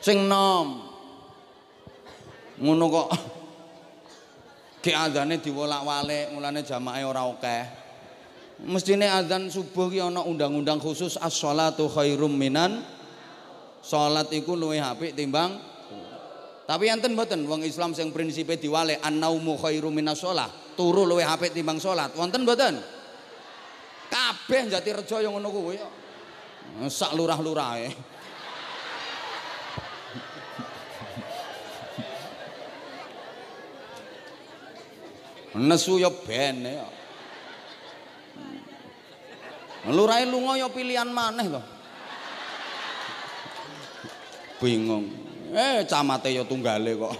Sing nom. Ngono kok. Ki adzane diwolak-walik, mulane jamaah ora akeh. Mestine adzan subuh ki ana undang-undang khusus as-shalatu khairum minan salat iku luwih apik timbang tapi enten mboten wong Islam sing prinsipe diwale annaumu khairum minas shalah, turu luwih apik timbang salat. Wonten mboten? Kabeh jati rejo yang ngono kuwi. Sak lurah-lurahe. Nesu ya ben ya. Lurahe lunga ya pilihan maneh to. Bingung. Eh camate ya tunggale kok.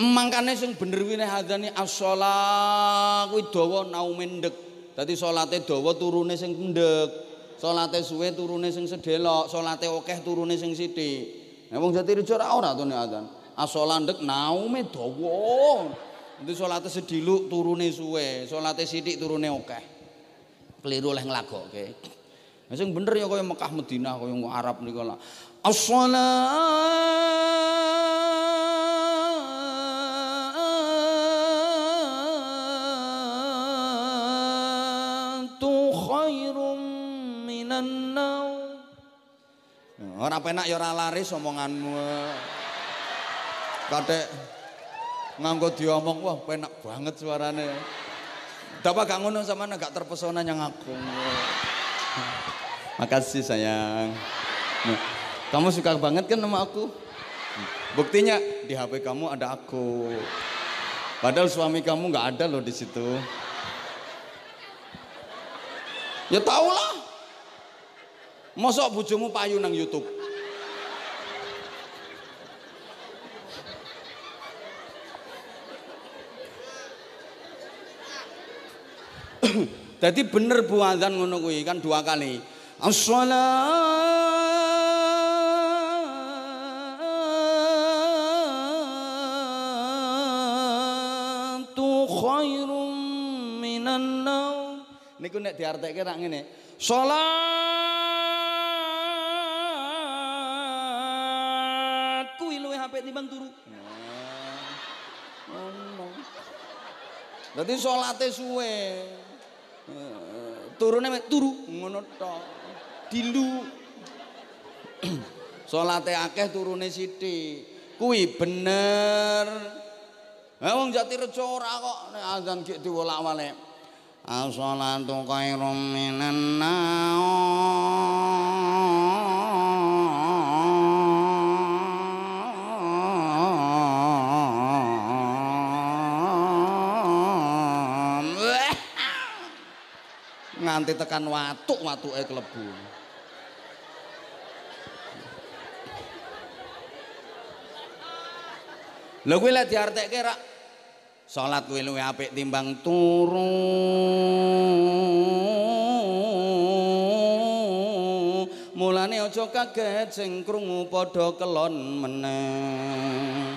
Mangkane sing bener kuwi nek adzane as-shalah kuwi dawa naumendek. Dadi salate dawa turune sing pendek. Salate suwe turune sing sedelok, salate akeh turune sing sithik. Nek wong Jatirejo ora ora to nek adzan. As-shalah ndek naume dawa. Dadi salate sediluk turune suwe, salate sithik turune akeh. Keliru oleh nglagokke. Nah, sing bener ya kaya Mekah Madinah kaya Arab niku lah. As-salatu khairum minan. Ora penak ya ora laris omonganmu. Kadek nganggo diomong wah penak banget suarane. Dapat gak ngono sama gak terpesona yang aku. Makasih sayang. Nah, kamu suka banget kan sama aku? Buktinya di HP kamu ada aku. Padahal suami kamu nggak ada loh di situ. Ya tau lah. Mosok bojomu payu nang YouTube. Jadi bener bu adzan ngono kuwi kan dua kali. As-salatu khairum minan naum. Niku nek diartekke rak ngene. Salat Dadi salate suwe. turune mek turu ngono tok. Dilu. Salate akeh turune sithik. Kuwi bener. Ha wong Jatirejo ora kok nek azan gek diwolak-walik. As-salatu khairum minan naum. Nganti tekan watuk watuke klebu. Lha kuwi lek diartekke rak salat kuwi luwih apik timbang turu. Mulane aja kaget sing krungu padha kelon meneh.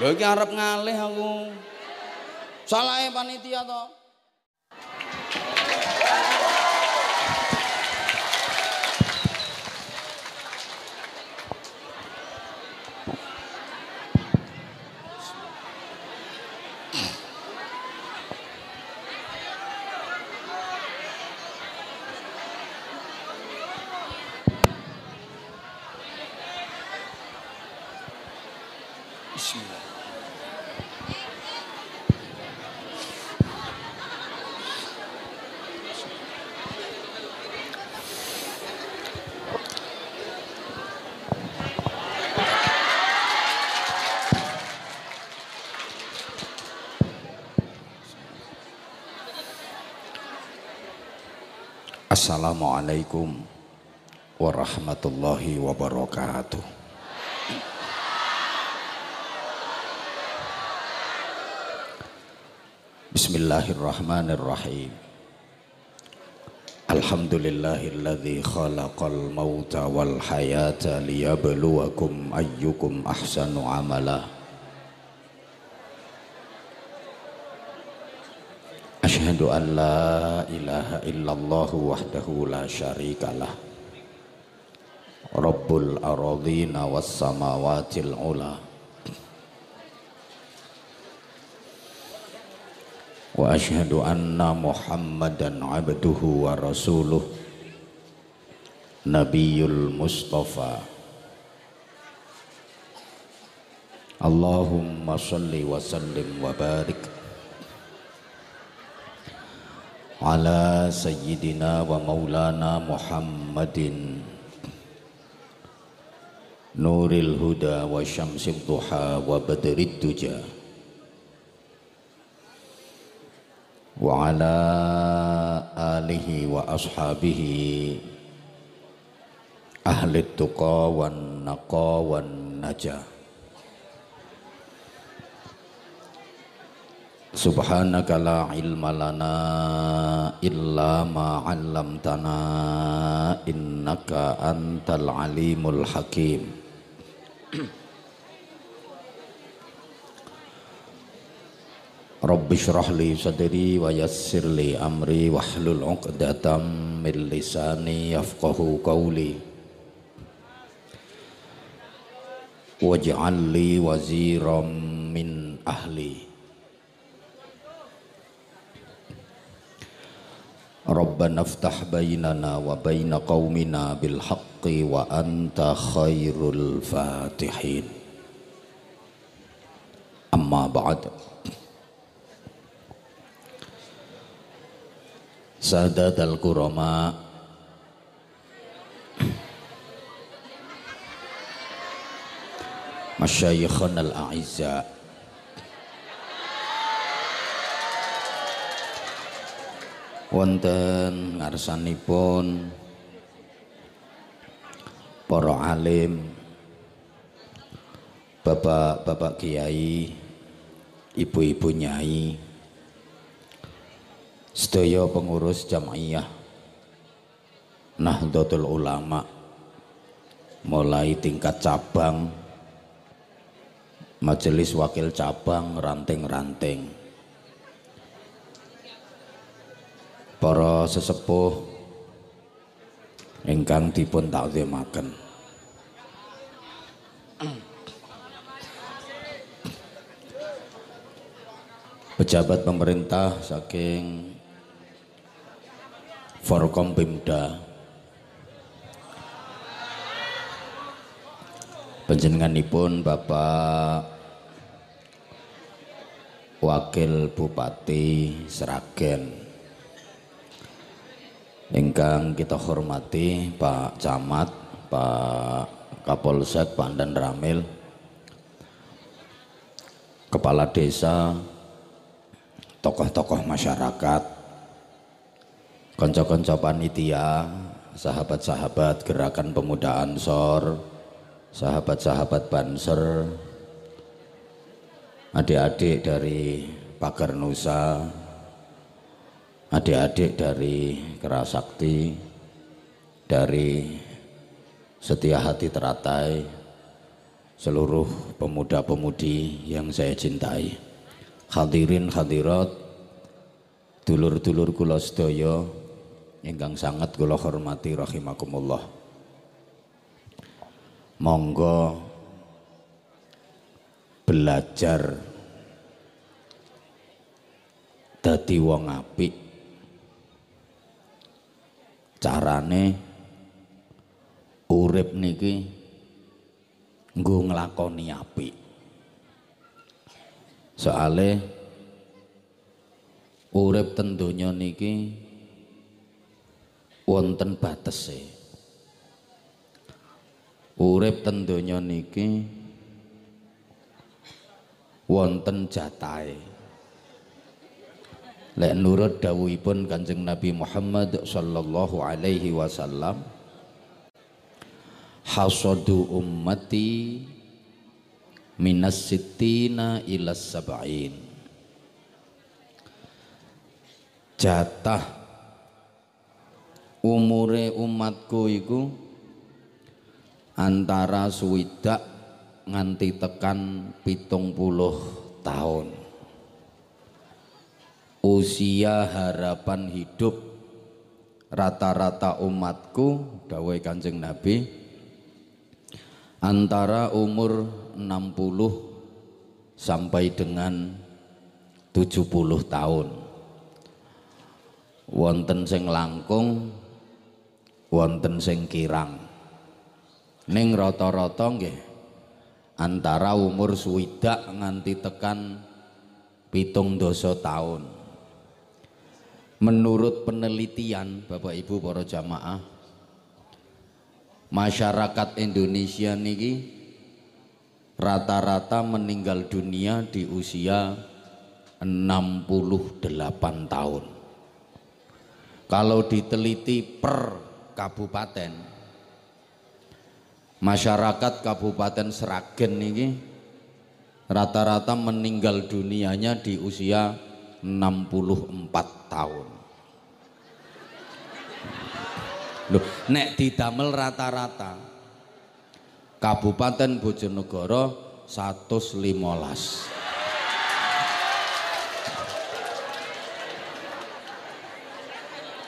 Lho iki arep ngalih aku. Salahe panitia to. Assalamualaikum warahmatullahi wabarakatuh. Bismillahirrahmanirrahim. Alhamdulillahilladzi khalaqal mauta wal hayata liyabluwakum ayyukum ahsanu amala. asyhadu an la Allahumma salli wa wa barik على سيدنا ومولانا محمد نور الهدى وشمس الضحى وبدر الدجى وعلى آله وأصحابه أهل التقى والنقى والنجاة Subhanaka la ilma lana illa ma 'allamtana innaka antal alimul hakim. Rabbi shrah li sadri wa yassir li amri wahlul 'uqdatam min lisani yafqahu qawli. Waj'al li waziram min ahli. ربنا افتح بيننا وبين قومنا بالحق وأنت خير الفاتحين. أما بعد. سادات الكرماء. مشايخنا الأعزاء. Wonten ngarsanipun Para alim Bapak-bapak kiai Ibu-ibu nyai sedaya pengurus jamaiyah Nahdlatul Ulama mulai tingkat cabang majelis wakil cabang ranting-ranting para sesepuh ingkang dipun takzimaken. Pejabat pemerintah saking Forkompimda panjenenganipun Bapak Wakil Bupati Seragen ingkang kita hormati Pak Camat Pak Kapolsek Pandan Ramil Kepala Desa tokoh-tokoh masyarakat konco-konco panitia, sahabat-sahabat gerakan pemuda Ansor, sahabat-sahabat Banser, adik-adik dari Pagar Nusa, adik-adik dari Kerasakti, dari Setia Hati Teratai, seluruh pemuda-pemudi yang saya cintai. Hadirin hadirat, dulur-dulur kula sedaya ingkang sangat kula hormati rahimakumullah. Monggo belajar dadi wong apik. Carane urip niki nggo nglakoni apik. Soale urip ten donya niki wonten batese urip ten donya niki wonten jatahe lek nurut dawuhipun Kanjeng Nabi Muhammad sallallahu alaihi wasallam hasadu ummati minas sittina ila sab'in. Jatah umure umatku iku antara swidak nganti tekan pitung puluh tahun usia harapan hidup rata-rata umatku dawai kanjeng Nabi antara umur 60 sampai dengan 70 tahun. Wonten sing langkung wonten sing kirang. Ning rata-rata nggih antara umur swidak nganti tekan pitung dosa tahun menurut penelitian Bapak Ibu para jamaah masyarakat Indonesia niki rata-rata meninggal dunia di usia 68 tahun. Kalau diteliti per kabupaten masyarakat Kabupaten Seragen niki rata-rata meninggal dunianya di usia 64 tahun. Loh, nek didamel rata-rata Kabupaten Bojonegoro 115.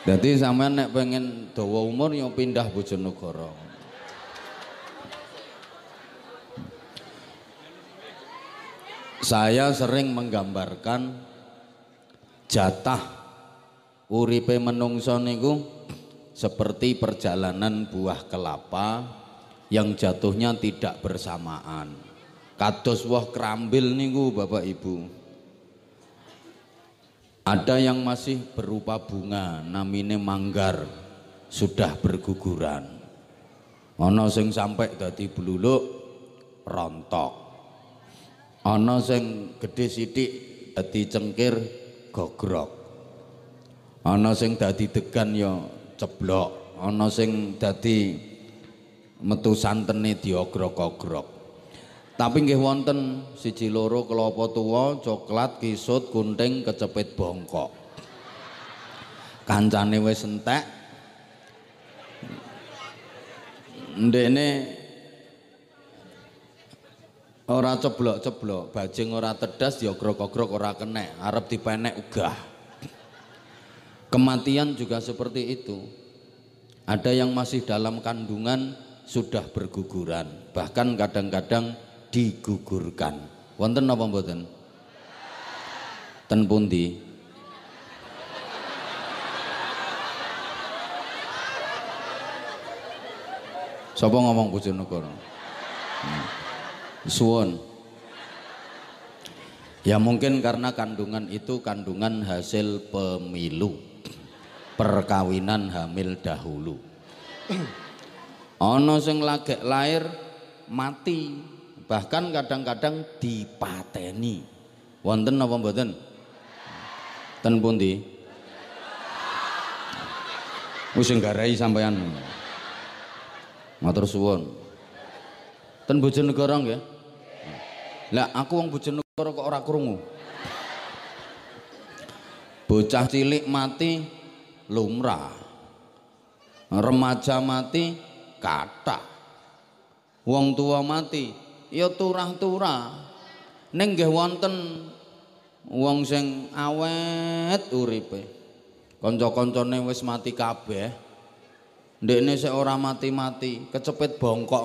Jadi sampean nek pengen dawa umur yang pindah Bojonegoro. Saya sering menggambarkan jatah uripe menungso niku seperti perjalanan buah kelapa yang jatuhnya tidak bersamaan. Kados woh kerambil niku Bapak Ibu. Ada yang masih berupa bunga namine manggar sudah berguguran. Ana sing sampai dadi bluluk rontok. Ana sing gede sithik dadi cengkir gogrok ana sing dadi degan ya ceblok ana sing dadi metu santene diogrok-ogrok tapi nggih wonten siji loro kelapa tuwa coklat kisut kunting kecepit bongkok. Kancane wis entek. Ndekne ora ceblok-ceblok bajing ora tedas diogrok-ogrok ora kenek arep dipenek ugah Kematian juga seperti itu. Ada yang masih dalam kandungan sudah berguguran, bahkan kadang-kadang digugurkan. Wonten apa mboten? Ten pundi? Sapa ngomong Bojonegoro? Hmm. Suwon. Ya mungkin karena kandungan itu kandungan hasil pemilu perkawinan hamil dahulu. Ana sing lagi lahir mati bahkan kadang-kadang dipateni. Wonten apa mboten? Ten pundi? Wis nggarai sampean matur suwun. Ten bojonegoro nggih lah aku wong bojonegoro kok ora krungu. Bocah cilik mati lumrah. Remaja mati kata wong tua mati ya turah-turah. Ning nggih wonten wong sing awet uripe. Kanca-kancane wis mati kabeh. Ndekne sik ora mati-mati kecepit bongkok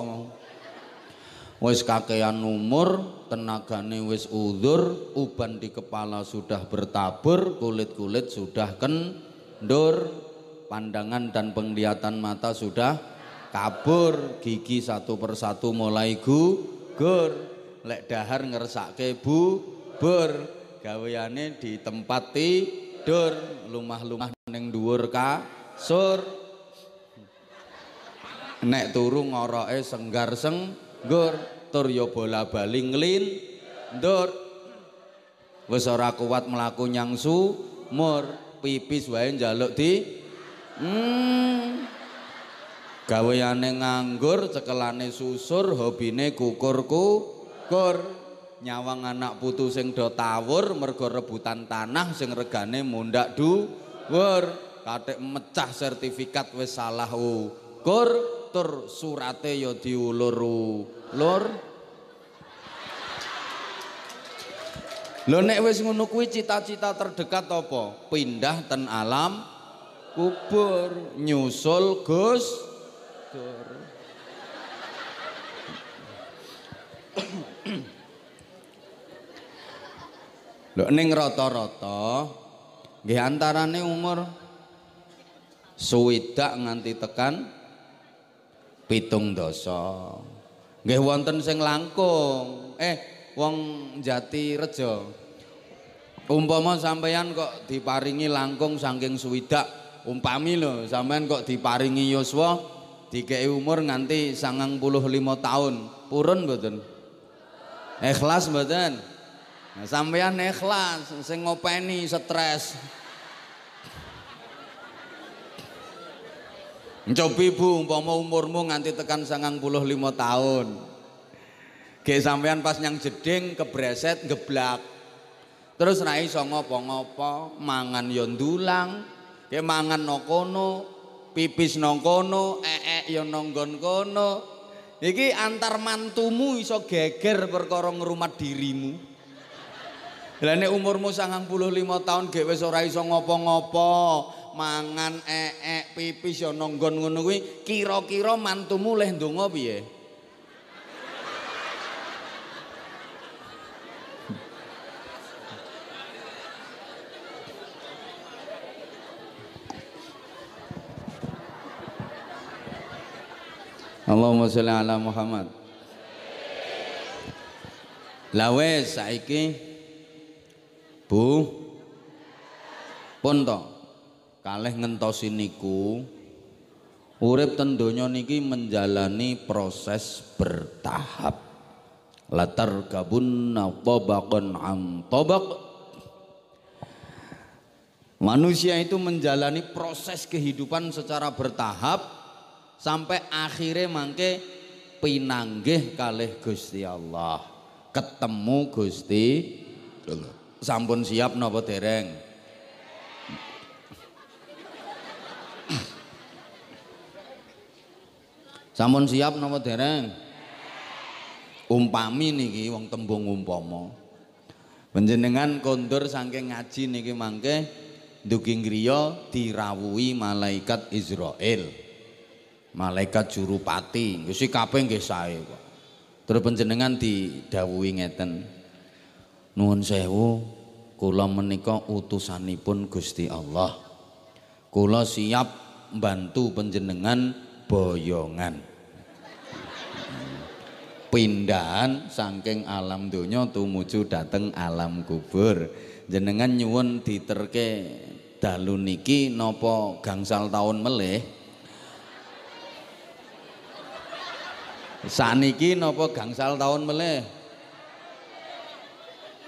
wis kakean umur tenagane wis udur uban di kepala sudah bertabur kulit-kulit sudah ken Dur, pandangan dan penglihatan mata sudah kabur, gigi satu persatu mulai gugur, lek dahar ngersake bubur, gaweane di tempat tidur, lumah-lumah neng dhuwur kasur. Nek turu ngoroke senggar tur yo bola bali nglin, ndur. Wis ora kuat mlaku nyang sumur pipis wae njaluk di hmm. Gaweane nganggur cekelane susur hobine kukur-kukur nyawang anak putu sing do tawur mergo rebutan tanah sing regane mundak dhuwur katik mecah sertifikat wis salah ukur tur surate ya diulur-ulur Lho nek wis ngono kuwi cita-cita terdekat apa? Pindah ten alam kubur, nyusul Gus Dur. Lho ning rata-rata nggih antarane umur suwidak nganti tekan pitung dosa. Nggih wonten sing langkung. Eh wong Jati Rejo. Umpama sampeyan kok diparingi langkung saking suwidak, umpami lho sampeyan kok diparingi yuswa dikei umur nganti 95 tahun. Purun mboten? Ikhlas mboten? Nah, sampeyan ikhlas sing ngopeni stres. Cobi bu, umpama umurmu nganti tekan sangang puluh lima tahun. Gek sampean pas nyang jeding kebreset geblak. Terus ra iso ngopo-ngopo, mangan yo ndulang, ge mangan no kono, pipis no kono, ee yo nonggon kono. Iki antar mantumu iso geger perkara ngrumat dirimu. Lah nek umurmu 95 tahun gek wis ora iso ngopo-ngopo, mangan ee pipis yo nonggon ngono kuwi, kira-kira mantumu leh ndonga piye? Allahumma sholli ala Muhammad. Lawes saiki Bu pun to kalih ngentosi niku urip ten donya niki menjalani proses bertahap. Latar gabun tabaqan am tabaq. Manusia itu menjalani proses kehidupan secara bertahap sampai akhirnya mangke pinanggih kalih Gusti Allah. Ketemu Gusti. Sampun siap napa dereng sampun siap napa dereng? Umpami niki wong tembung umpama. Panjenengan kondur saking ngaji niki mangke dugi griya dirawuhi malaikat Israel malaikat jurupati wis kabeh nggih sae kok. Terus panjenengan didhawuhi ngeten. Nuwun sewu kula menika utusanipun Gusti Allah. Kula siap bantu panjenengan boyongan pindahan saking alam donya tumuju dateng alam kubur jenengan nyuwun diterke dalu niki napa gangsal tahun melih Saniki napa gangsal tahun meleh?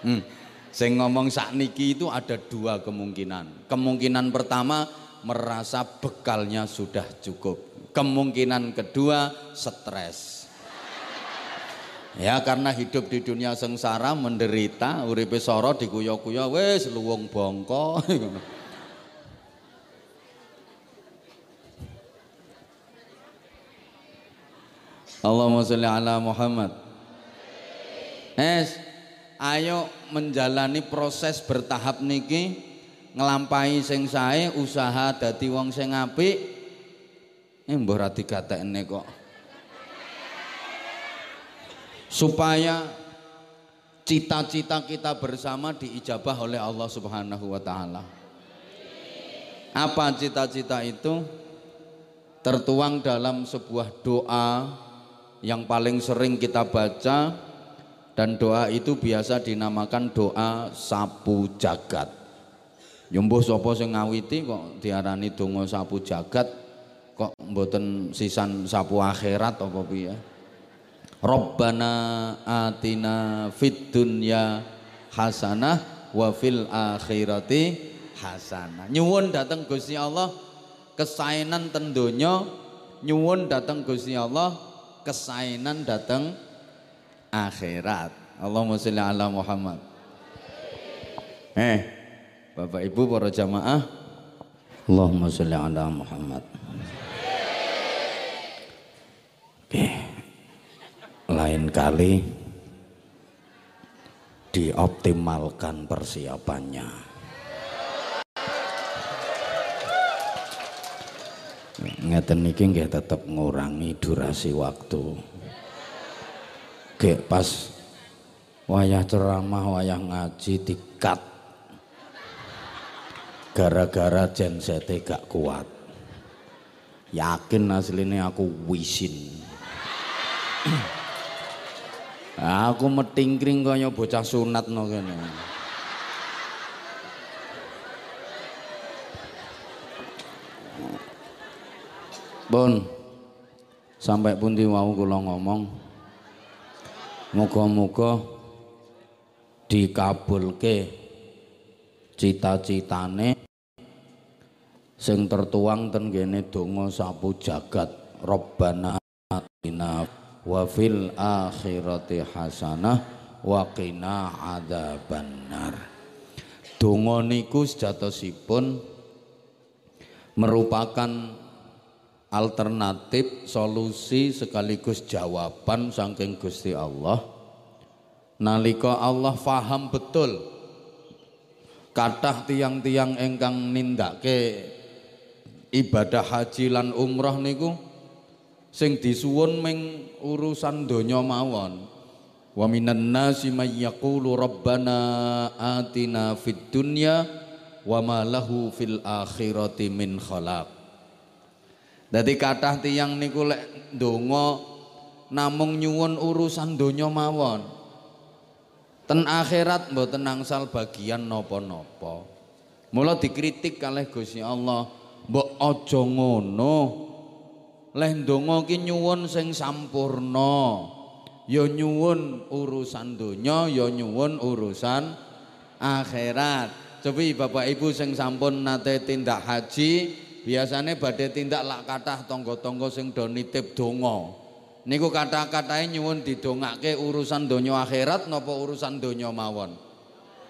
Hmm. Sing ngomong sakniki itu ada dua kemungkinan. Kemungkinan pertama merasa bekalnya sudah cukup. Kemungkinan kedua stres. Ya karena hidup di dunia sengsara menderita, uripe soro dikuyo-kuyo wis luwung bongko. Allahumma sholli ala Muhammad. Es, ayo menjalani proses bertahap niki ngelampai sing sae usaha dadi wong sing apik. Eh mbah ra digatekne kok. Supaya cita-cita kita bersama diijabah oleh Allah Subhanahu wa taala. Apa cita-cita itu? Tertuang dalam sebuah doa yang paling sering kita baca dan doa itu biasa dinamakan doa sapu jagat. Nyumbuh sapa sing ngawiti kok diarani donga sapu jagat kok mboten sisan sapu akhirat apa piye? Rabbana atina fid dunya hasanah wa fil akhirati hasanah. Nyuwun dateng Gusti Allah kesainan ten donya, nyuwun dateng Gusti Allah kesainan datang akhirat. Allahumma sholli ala Muhammad. Eh, Bapak Ibu para jamaah Allahumma sholli ala Muhammad Oke. Lain kali dioptimalkan persiapannya. Ngeten iki nggih tetep ngurangi durasi waktu. Oke pas wayah ceramah wayah ngaji dikat. Gara-gara jensete gak kuat. Yakin aslinya aku wisin aku metingkring kaya bocah sunat no kene. Bon sampai pun mau kula ngomong muga-muga dikabulke cita-citane sing tertuang ten kene donga sapu jagat Rabbana atina wa fil akhirati hasanah wa qina adzabannar. Donga niku sejatosipun merupakan alternatif solusi sekaligus jawaban saking Gusti Allah nalika Allah faham betul kathah tiang-tiang ingkang nindake ibadah haji lan umroh niku sing disuwun ming urusan donya mawon. Wa minan nasi may yaqulu rabbana atina fid dunya wa ma lahu fil akhirati min khalaq. Dadi kathah tiyang niku lek ndonga namung nyuwun urusan donya mawon. Ten akhirat mboten angsal bagian napa-napa. Mula dikritik kalih Gusti Allah mbok aja ngono leh ndonga ki nyuwun sing sampurna. Ya nyuwun urusan donya ya nyuwun urusan akhirat. Coba Bapak Ibu sing sampun nate tindak haji biasanya badhe tindak lak kathah tangga-tangga sing do nitip donga. Niku kata-katae nyuwun didongake urusan donya akhirat napa urusan donya mawon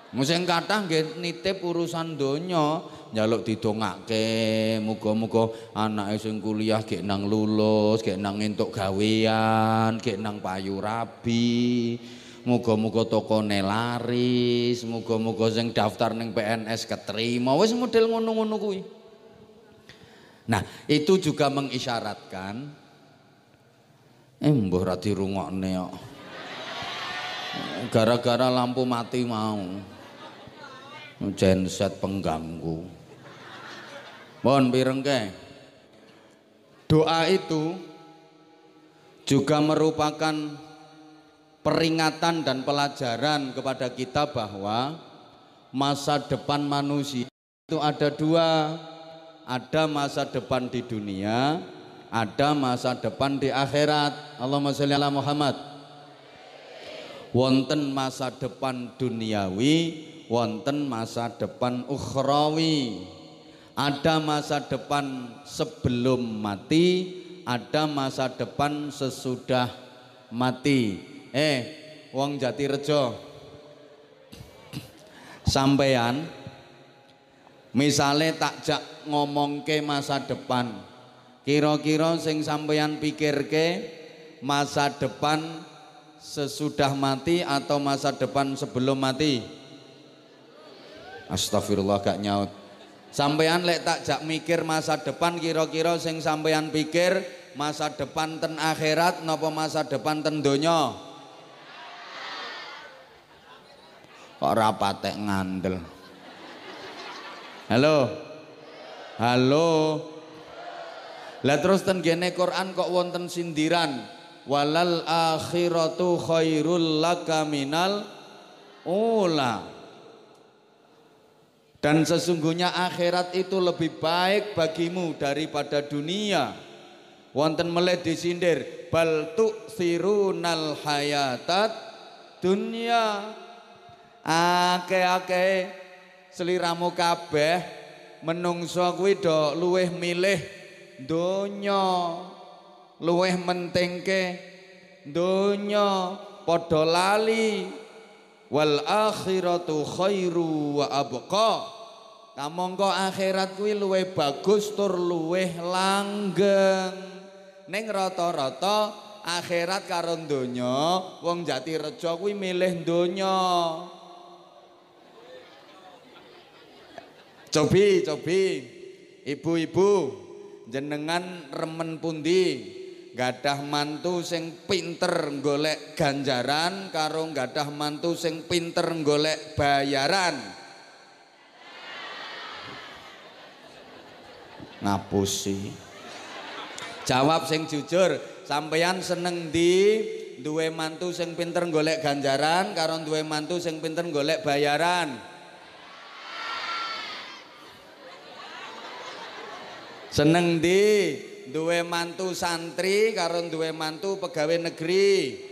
Musing kathah nggih nitip urusan donya njaluk didongake muga-muga anake sing kuliah gek nang lulus, gek nang entuk gawean, gek nang payu rabi. Muga-muga tokone laris, muga-muga sing daftar ning PNS keterima. Wis model ngono-ngono kuwi. Nah, itu juga mengisyaratkan eh mbah ra dirungokne kok. Gara-gara lampu mati mau. Genset pengganggu. Mohon pirengke. Doa itu juga merupakan peringatan dan pelajaran kepada kita bahwa masa depan manusia itu ada dua. Ada masa depan di dunia, ada masa depan di akhirat. Allahumma sholli ala Muhammad. Wonten masa depan duniawi, wonten masa depan ukhrawi. Ada masa depan sebelum mati, ada masa depan sesudah mati. Eh, wong Jatirejo. Sampean misale takjak ngomongke masa depan. Kira-kira sing sampean pikirke masa depan sesudah mati atau masa depan sebelum mati? Astagfirullah gak nyaut. Sampean lek tak jak mikir masa depan kira-kira sing sampean pikir masa depan ten akhirat napa masa depan ten donya? Kok ora patek ngandel. Halo. Halo. Lah terus ten gene Quran kok wonten sindiran walal akhiratu khairul laka minal ula. Dan sesungguhnya akhirat itu lebih baik bagimu daripada dunia. Wonten meleh disindir, bal tu'sirunal hayatat dunia. Ake-ake seliramu kabeh menungso kuwi do luweh milih donya. Luweh mentingke donya padha lali wal akhiratu khairu wa abqa Kamangka akhirat kuwi luwih bagus tur luwih langgeng. Ning rata-rata akhirat karo donya, wong Jatirejo kuwi milih donya. Cobi, cobi. Ibu-ibu, jenengan remen pundi? Gadah mantu sing pinter golek ganjaran karo gadah mantu sing pinter golek bayaran. Ngapusi. Jawab sing jujur, sampeyan seneng di duwe mantu sing pinter golek ganjaran karo duwe mantu sing pinter golek bayaran. Seneng di duwe mantu santri karo duwe mantu pegawai negeri.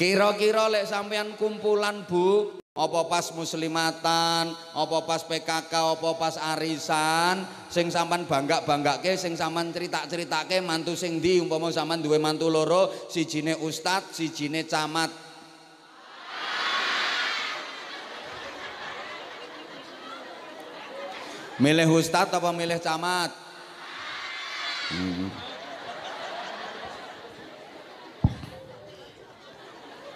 Kira-kira lek sampean kumpulan Bu, apa pas muslimatan, apa pas PKK, apa pas arisan, sing sampean bangga-banggake, sing sampean cerita-ceritake mantu sing ndi umpama sampean duwe mantu loro, sijine ustad, sijine camat. Milih ustad apa milih camat? Hmm.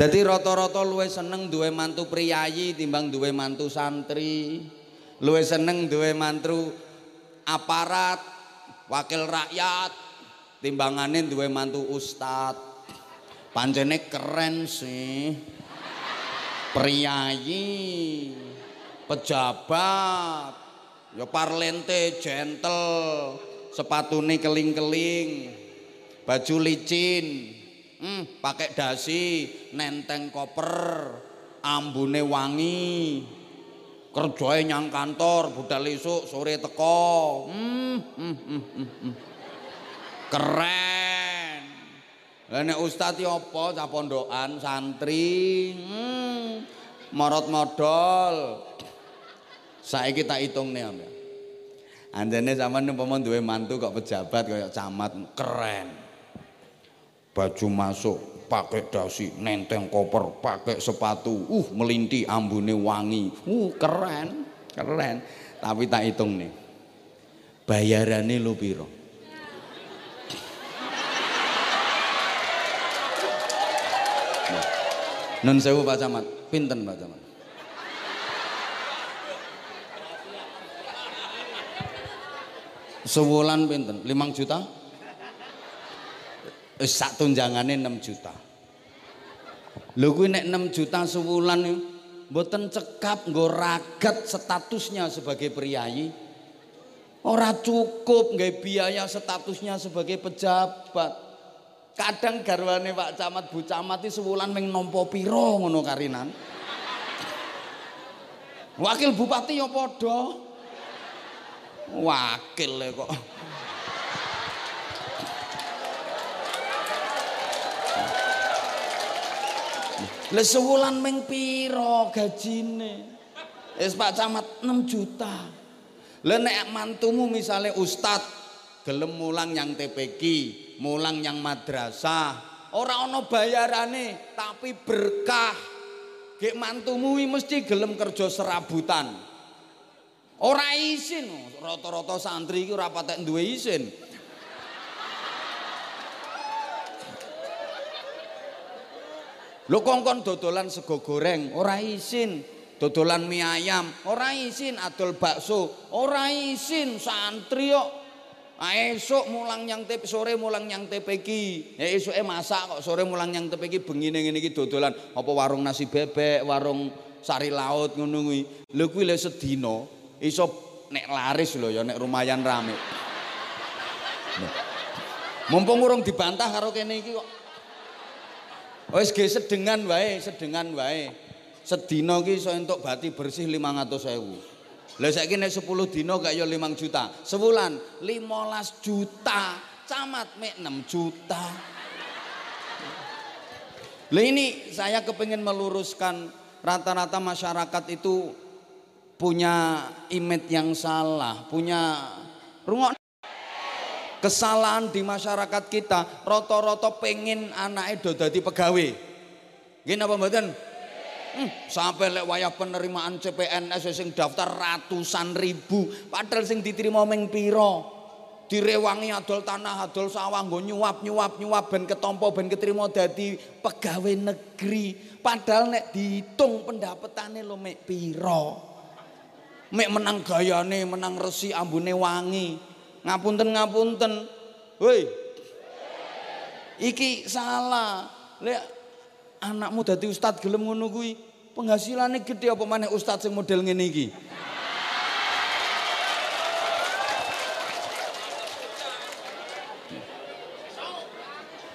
Jadi rata-rata luwe seneng duwe mantu priyayi timbang duwe mantu santri. Luwe seneng duwe mantu aparat, wakil rakyat timbangane duwe mantu ustad. Pancene keren sih. Priyayi, pejabat, ya parlente gentle sepatune keling-keling baju licin hmm, pakai dasi nenteng koper ambune wangi kerjae nyang kantor budal esuk sore teko hmm, hmm, hmm, hmm, hmm. keren lah nek ustaz apa cah pondokan santri hmm, morot modal Saiki tak hitungne ampe. Anjane sampean umpama duwe mantu kok pejabat kaya camat keren. Baju masuk pakai dasi, nenteng koper, pakai sepatu, uh melinti ambune wangi. Uh keren, keren. Tapi tak hitung nih. Bayarane lu piro? Nun sewu Pak Camat, pinten Pak Camat? Sewulan pinten? 5 juta? Wis sak tunjangane 6 juta. Lho kuwi nek 6 juta sewulan mboten cekap nggo ragat statusnya sebagai priayi. Ora cukup nggak biaya statusnya sebagai pejabat. Kadang garwane Pak Camat Bu Camat iki sewulan ming nampa pira ngono karinan. Wakil bupati ya padha. Wakil kok. Le sewulan ming gajine? Wis Pak Camat 6 juta. Le nek mantumu misale ustad gelem mulang yang TPQ mulang yang madrasah ora ana bayarane tapi berkah. Gek mantumu mesti gelem kerja serabutan Ora isin, rata-rata santri iki ora patek duwe isin. Lho kongkon dodolan sego goreng, ora isin. Dodolan mie ayam, ora isin. Adol bakso, ora isin. Santri kok. Nah, mulang yang tep sore mulang yang TPQ. Ya esoke masak kok sore mulang yang TPQ bengine ngene iki dodolan apa warung nasi bebek, warung sari laut ngono kuwi. Lho kuwi le sedina iso nek laris lho ya nek lumayan rame. Mumpung urung dibantah karo kene iki kok. Wis ge sedengan wae, sedengan wae. Sedina ki iso entuk bati bersih 500.000. Lah saiki nek 10 dina gak ya 5 juta. Sewulan 15 juta. Camat mek 6 juta. Lah ini saya kepingin meluruskan rata-rata masyarakat itu punya image yang salah, punya rungok kesalahan di masyarakat kita roto-roto pengen anak do dadi pegawai gini apa mboten Hmm, sampai lek wayah penerimaan CPNS sing daftar ratusan ribu, padahal sing diterima meng piro. Direwangi adol tanah, adol sawah, nggo nyuap nyuap nyuap ben ketompo ben keterima dadi pegawai negeri. Padahal nek dihitung pendapatane lo mek piro. Mek menang gayane, menang resi ambune wangi. Ngapunten ngapunten. Woi. Iki salah. Lek anakmu dadi ustad gelem ngono kuwi penghasilannya gede apa maneh ustad sing model ngene iki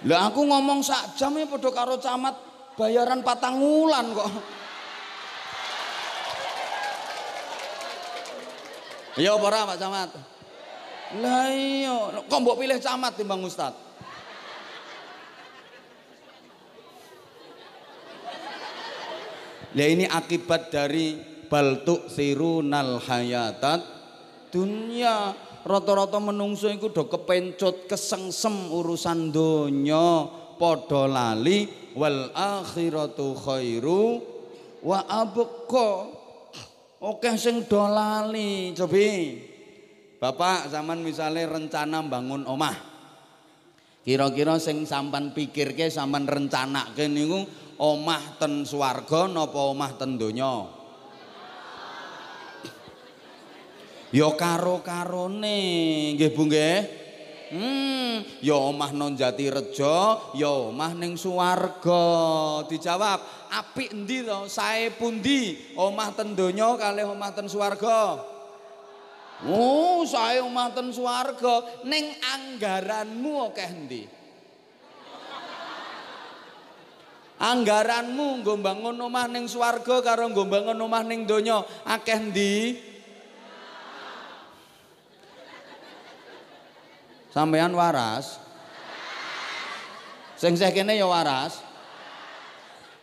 Lah aku ngomong sak jam ya padha karo camat bayaran patang wulan kok. Ya apa Pak Camat? Lah iya, kok mbok pilih camat timbang ustad? Ya ini akibat dari baltuk sirunal hayatat dunia rata-rata menungso iku do kepencut kesengsem urusan donya padha lali wal akhiratu khairu wa abqa Oke sing do lali cobi. Bapak zaman misalnya rencana bangun omah. Kira-kira sing sampan pikirke sampan rencanake niku omah ten swarga napa omah ten donya? Ya karo-karone nggih Bu nggih Hmm, ya omah non jati rejo, ya omah ning swarga. Dijawab, apik endi to? Sae pundi? Omah ten donya kalih omah ten swarga? Oh, sae omah ten swarga, ning anggaranmu akeh endi? anggaranmu nggo bangun omah ning swarga karo nggo bangun omah ning donya akeh ndi sampean waras. Sing sing kene ya waras.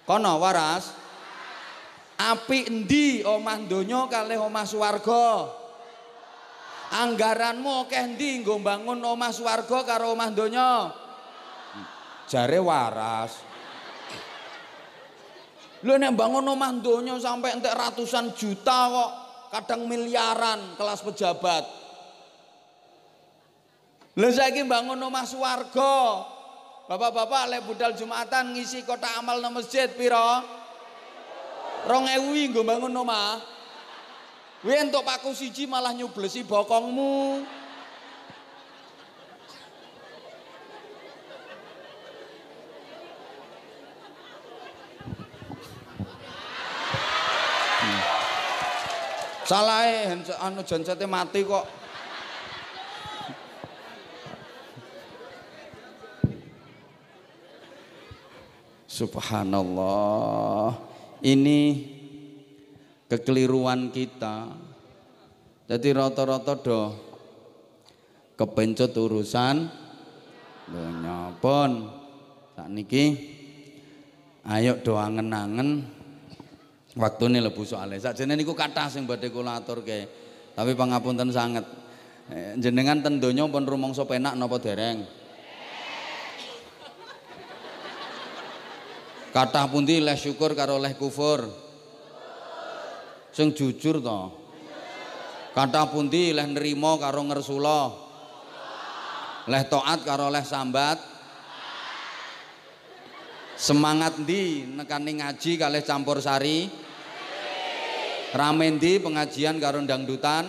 Kono waras. Api endi omah donya kalih omah swarga? Anggaranmu akeh ndi nggo bangun omah swarga karo omah donya? Jare waras. Lho nek bangun omah donya sampai entek ratusan juta kok, kadang miliaran kelas pejabat. Lho saiki bangun omah swarga. Bapak-bapak lek budal Jumatan ngisi kotak amal nang masjid pira? 2000 nggo bangun omah. Kuwi entuk paku siji malah nyublesi bokongmu. Salah anu jensete mati kok. Subhanallah. Ini kekeliruan kita. Jadi rata-rata do kepencut urusan donya pun sakniki ayo doangen-angen Waktu ini lebu soalnya. Ini niku kata sing badhe kula ke, Tapi pangapunten sangat. Eh, jenengan tentunya pun rumangsa penak napa dereng? Kata pundi leh syukur karo leh kufur? Sing jujur to. Kata pundi leh nerima karo ngersula? Leh taat karo leh sambat? Semangat di nekani ngaji kalih campur sari? Ramendi pengajian karo dangdutan.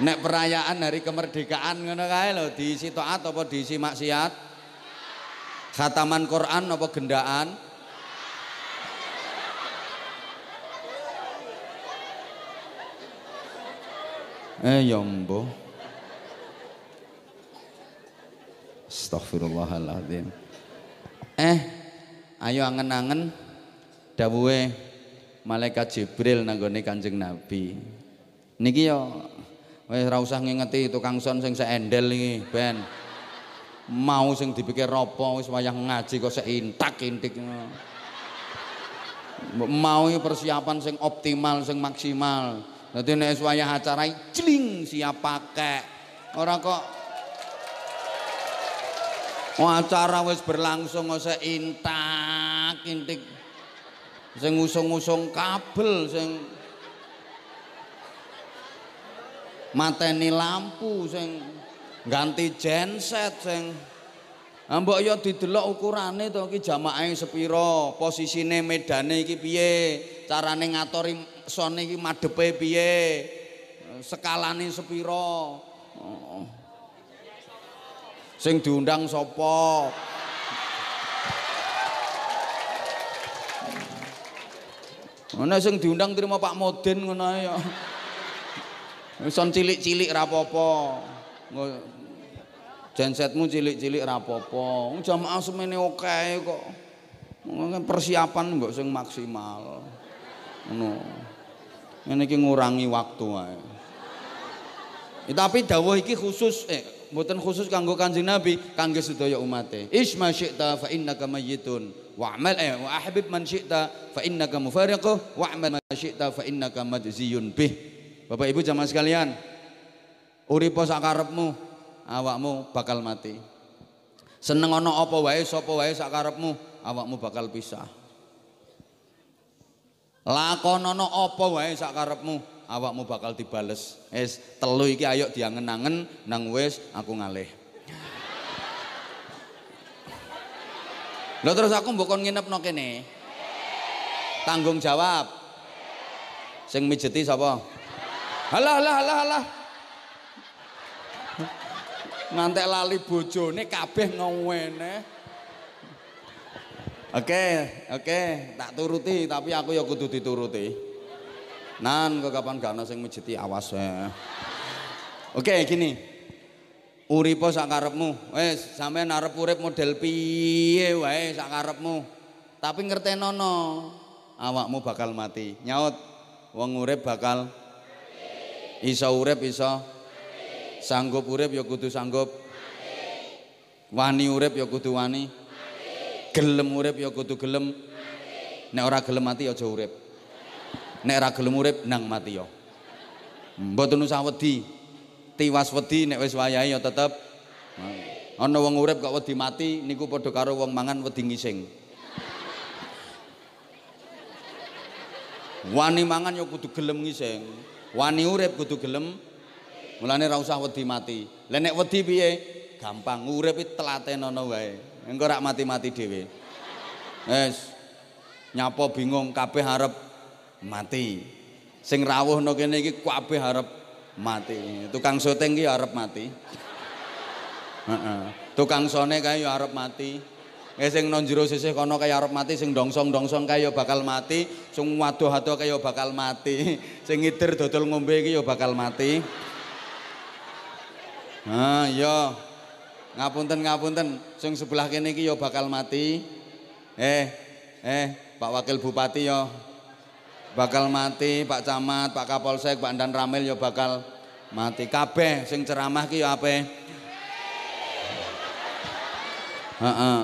Nek perayaan hari kemerdekaan ngono kae lho diisi taat apa diisi maksiat? Khataman Quran apa gendaan? Eh ya mbo. Astagfirullahaladzim. Eh, ayo angen-angen dawuhe malaikat Jibril nanggone Kanjeng Nabi. Niki yo wis ora usah ngingeti tukang son sing seendel iki, Ben. Mau sing dipikir apa wis wayah ngaji kok seintak-intik. Mau persiapan sing optimal, sing maksimal. Dadi nek wayah acara jling siap pakai. Ora kok Oh, acara wis berlangsung kok intak intik sing ngusung-ngusung kabel sing mateni lampu sing ganti genset sing Ah mbok ya didelok ukurane to iki jamaahe sepira, posisine medane iki piye, carane ngatori sone iki madhepe piye, skalane sepira. Oh. Sing diundang sapa? Ana sing diundang terima Pak Modin ngono ya. Cilik-cilik ra apa-apa. Gensetmu cilik-cilik ra apa-apa. Wong jamaah semene akeh kok. Persiapan mbok sing maksimal. Ngono. Ngene iki ngurangi waktu ae. Ya, tapi dawuh iki khusus eh mboten khusus kanggo Kanjeng Nabi, kangge sedaya umate. Isma syi'ta fa innaka mayyitun wa'mal eh wa ahbib man syi'ta fa innaka mufariquh wa'mal ma syi'ta fa innaka madziyun bih. Bapak Ibu jamaah sekalian, uripo sakarepmu, awakmu bakal mati. Seneng ana apa wae sapa wae sakarepmu, awakmu bakal pisah. Lakonono apa wae sakarepmu, awakmu bakal dibales. Wis telu iki ayo diangen-angen nang wis aku ngalih. Lho terus aku mbok kon nginepno kene. Tanggung jawab. Sing mijeti sapa? Halah halah halah halah. Ngantek lali bojone kabeh ngowene. Oke, oke, tak turuti tapi aku ya kudu dituruti. Nan kok kapan gak ana sing mijeti awas ya. Oke, gini. Uripo sakarepmu. Wis, sampean urip model piye wae sakarepmu. Tapi ngertenono awakmu bakal mati. Nyaut wong urip bakal iso urip iso sanggup urip ya kudu sanggup. Wani urip ya kudu wani. gelem urip ya kudu gelem. Nek ora gelem mati aja urip. Nek ora gelem urip nang mati ya. Mboten usah wedi. Tiwas wedi nek wis wayahe ya tetep. Ana wong urip kok wedi mati niku padha karo wong mangan wedi ngising. Wani mangan ya kudu gelem ngising. Wani urip kudu gelem mulane ora usah wedi mati. Lha nek wedi piye? Gampang urip telatenono wae. Engko rak mati-mati dhewe. Wis nyapa bingung kabeh arep mati. Sing rawuhno kene iki kabeh arep mati. Tukang syuting iki arep mati. Tukang sone kae ya arep mati. Eh sing nang jero sisih kono kaya arep mati, sing dongsong-dongsong kaya bakal mati, sing waduh-waduh kaya bakal mati, sing ngider dodol ngombe iki ya bakal mati. Ah, iya. ngapunten ngapunten sing sebelah kene iki ya bakal mati. Eh eh Pak Wakil Bupati ya bakal mati. Pak Camat Pak Kapolsek Pak Dan Ramil ya bakal mati. Kabeh sing ceramah ki ya ape heeh.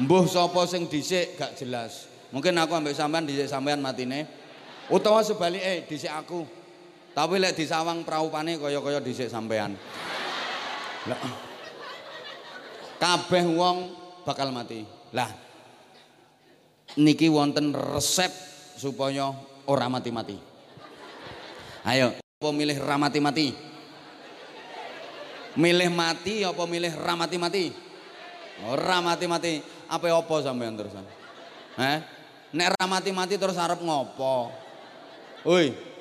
Mbuh sapa sing dhisik gak jelas. Mungkin aku ambek sampean dhisik sampean matine. Utawa sebalike dhisik aku. Tapi lek disawang praupane kaya-kaya dhisik sampean lah kabeh wong bakal mati. Lah niki wonten resep supaya ora mati-mati. Ayo, apa milih ra mati-mati? Milih mati apa milih ra mati-mati? Ora mati-mati. Apa apa sampean terusan? Eh? Nek ra mati-mati terus arep ngopo? Woi.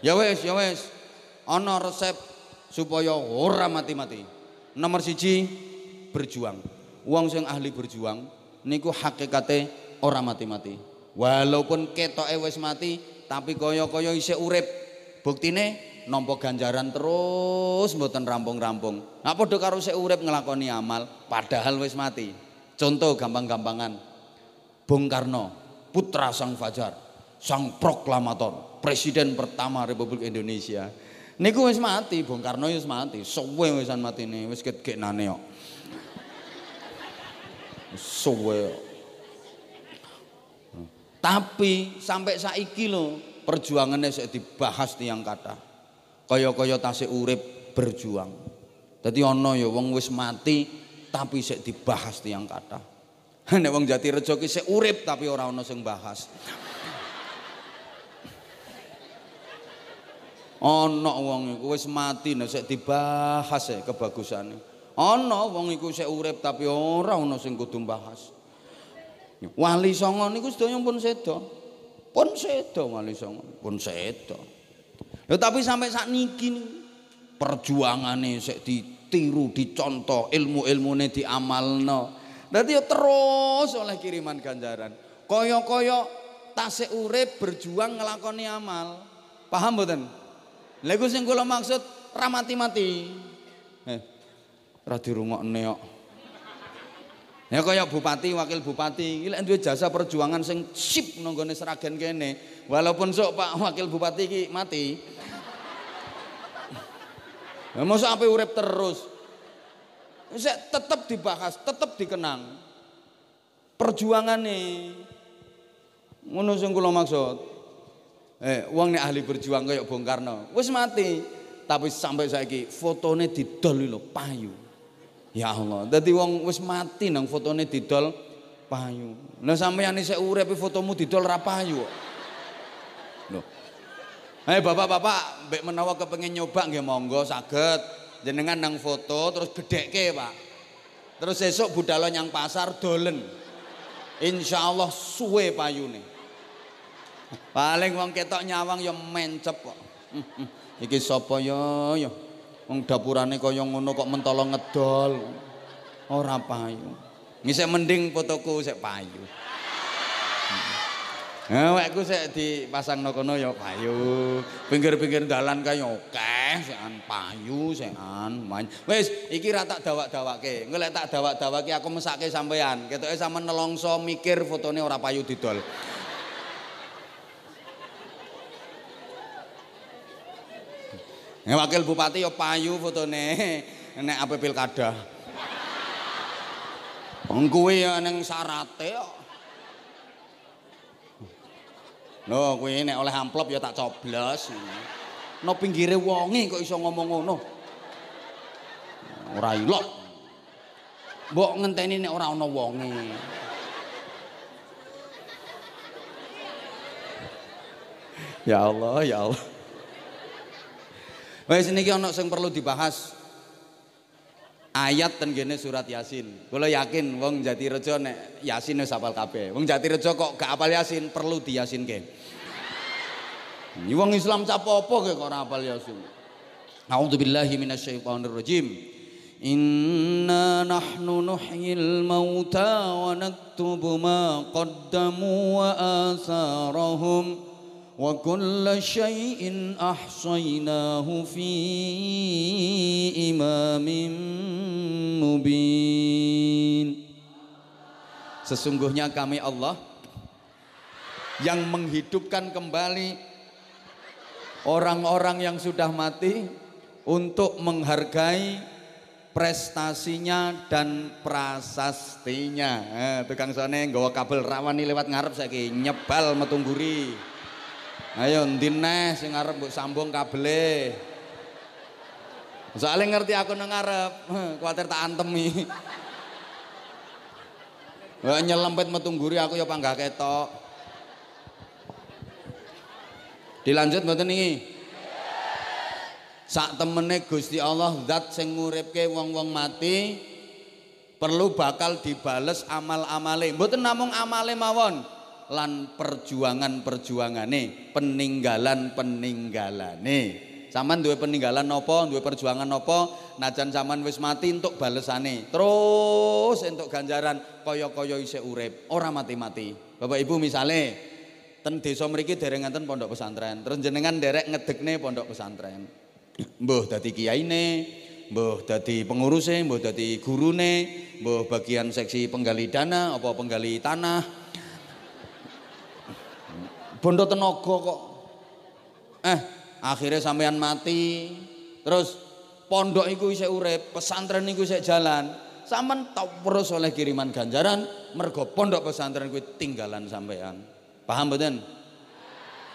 Ya wis, ya wis. Ana resep supaya ora mati-mati. Nomor siji berjuang. Wong sing ahli berjuang niku hakikate ora mati-mati. Walaupun ketoke wis mati tapi kaya-kaya isih urip. Buktine nampa ganjaran terus mboten rampung-rampung. Nah padha karo sik urip nglakoni amal padahal wis mati. Contoh gampang-gampangan. Bung Karno, putra Sang Fajar, sang proklamator, presiden pertama Republik Indonesia Niku wis mati, Bung Karno wis mati, suwe wisan matine, wis nane kok. Suwe. Tapi sampai saiki lho perjuangannya saya dibahas tiang kata. Kaya-kaya tasik urip berjuang. Dadi ana ya wong wis mati tapi sik dibahas tiang kata. Nek wong Jatirejo ki sik urip tapi ora ana sing bahas. Ana wong iku wis mati nek sik dibahas sik kebagusane. Ana wong iku sik urip tapi ora ana sing kudu bahas. Wali Songo niku sedaya pun sedo. Pun sedo Wali Songo, pun sedo. Ya tapi sampai saat niki perjuangane sik ditiru, dicontoh, ilmu-ilmune diamalno. Dadi ya terus oleh kiriman ganjaran. Kaya-kaya tasik urip berjuang ngelakoni amal. Paham mboten? Lha iku sing kula maksud ra mati-mati. Eh, ra dirungokne kok. Ya kaya bupati, wakil bupati, iki lek duwe jasa perjuangan sing sip nanggone Seragen kene. Walaupun sok Pak wakil bupati iki mati. Ya mosok ape urip terus. Saya tetap dibahas, tetap dikenang. Perjuangane ngono sing kula maksud. Eh, wong nek ahli berjuang kaya Bung Karno, wis mati. Tapi sampai saiki fotone didol lho payu. Ya Allah, dadi wong wis mati nang fotone didol payu. Lah sampeyan isih urip fotomu didol ra payu. Lho. Hei bapak-bapak, mbek menawa kepengin nyoba nggih monggo saged jenengan nang foto terus gedekke, Pak. Terus esok budalo nyang pasar dolen. Insya Allah suwe payune. Paling wong ketok nyawang ya mencep kok. Iki sapa ya ya. Wong dapurane kaya ngono kok mentolo ngedol. Ora payu. Ngisik mending fotoku sik payu. Nah, wekku sik dipasang kono ya payu. Pinggir-pinggir dalan kaya akeh sekan payu sekan main. Wis iki ra tak dawak-dawake. Engko lek tak dawak-dawake aku mesake sampean. Ketoke sampean nelongso mikir fotone ora payu didol. Ya, wakil bupati ya payu fotone nek ape pilkada. Wong kuwi ya ning sarate kok. Lho kuwi nek oleh amplop ya tak coblos. No pinggire wonge kok iso ngomong ngono. Ora ilok. Mbok ngenteni nek ora ana wonge. Ya Allah, ya Allah. Wes niki ana sing perlu dibahas. Ayat ten gene surat Yasin. Kula yakin wong Jatirejo nek Yasin wis hafal kabeh. Wong Jatirejo kok gak hafal Yasin perlu diyasinke. Ini wong Islam capopo kok ora hafal Yasin. A'udzubillahi minasyaitonir rajim. Inna nahnu nuhyil mauta wa naktubu ma qaddamu wa asarahum. وكل شيء أحصيناه في إمام مبين Sesungguhnya kami Allah yang menghidupkan kembali orang-orang yang sudah mati untuk menghargai prestasinya dan prasastinya. Eh, tukang sone nggawa kabel rawani lewat ngarep saiki nyebal metungguri. Ayo ndi neh sing arep mbok sambung kabele. Soalnya ngerti aku nang ngarep, kuwatir tak antemi. Wah nyelempet metungguri aku ya panggah ketok. Dilanjut mboten niki. Sak temene Gusti Allah zat sing nguripke wong-wong mati perlu bakal dibales amal-amale. Mboten namung amale mawon, lan perjuangan-perjuangane, peninggalan-peninggalane. Saman duwe peninggalan nopo, duwe perjuangan nopo, najan zaman wis mati untuk balesane. Terus untuk ganjaran kaya-kaya isih urip, ora mati-mati. Bapak Ibu misale ten desa mriki dereng ngenten pondok pesantren, terus jenengan derek ngedekne pondok pesantren. Mbah dadi kiyaine, mbah dadi pengurusnya, mbah dadi gurune, mbah bagian seksi penggali dana apa penggali tanah, bondo tenaga kok. Eh, akhirnya sampean mati. Terus pondok iku isih urip, pesantren iku isih jalan. Sampean tau terus oleh kiriman ganjaran mergo pondok pesantren kuwi tinggalan sampean. Paham mboten?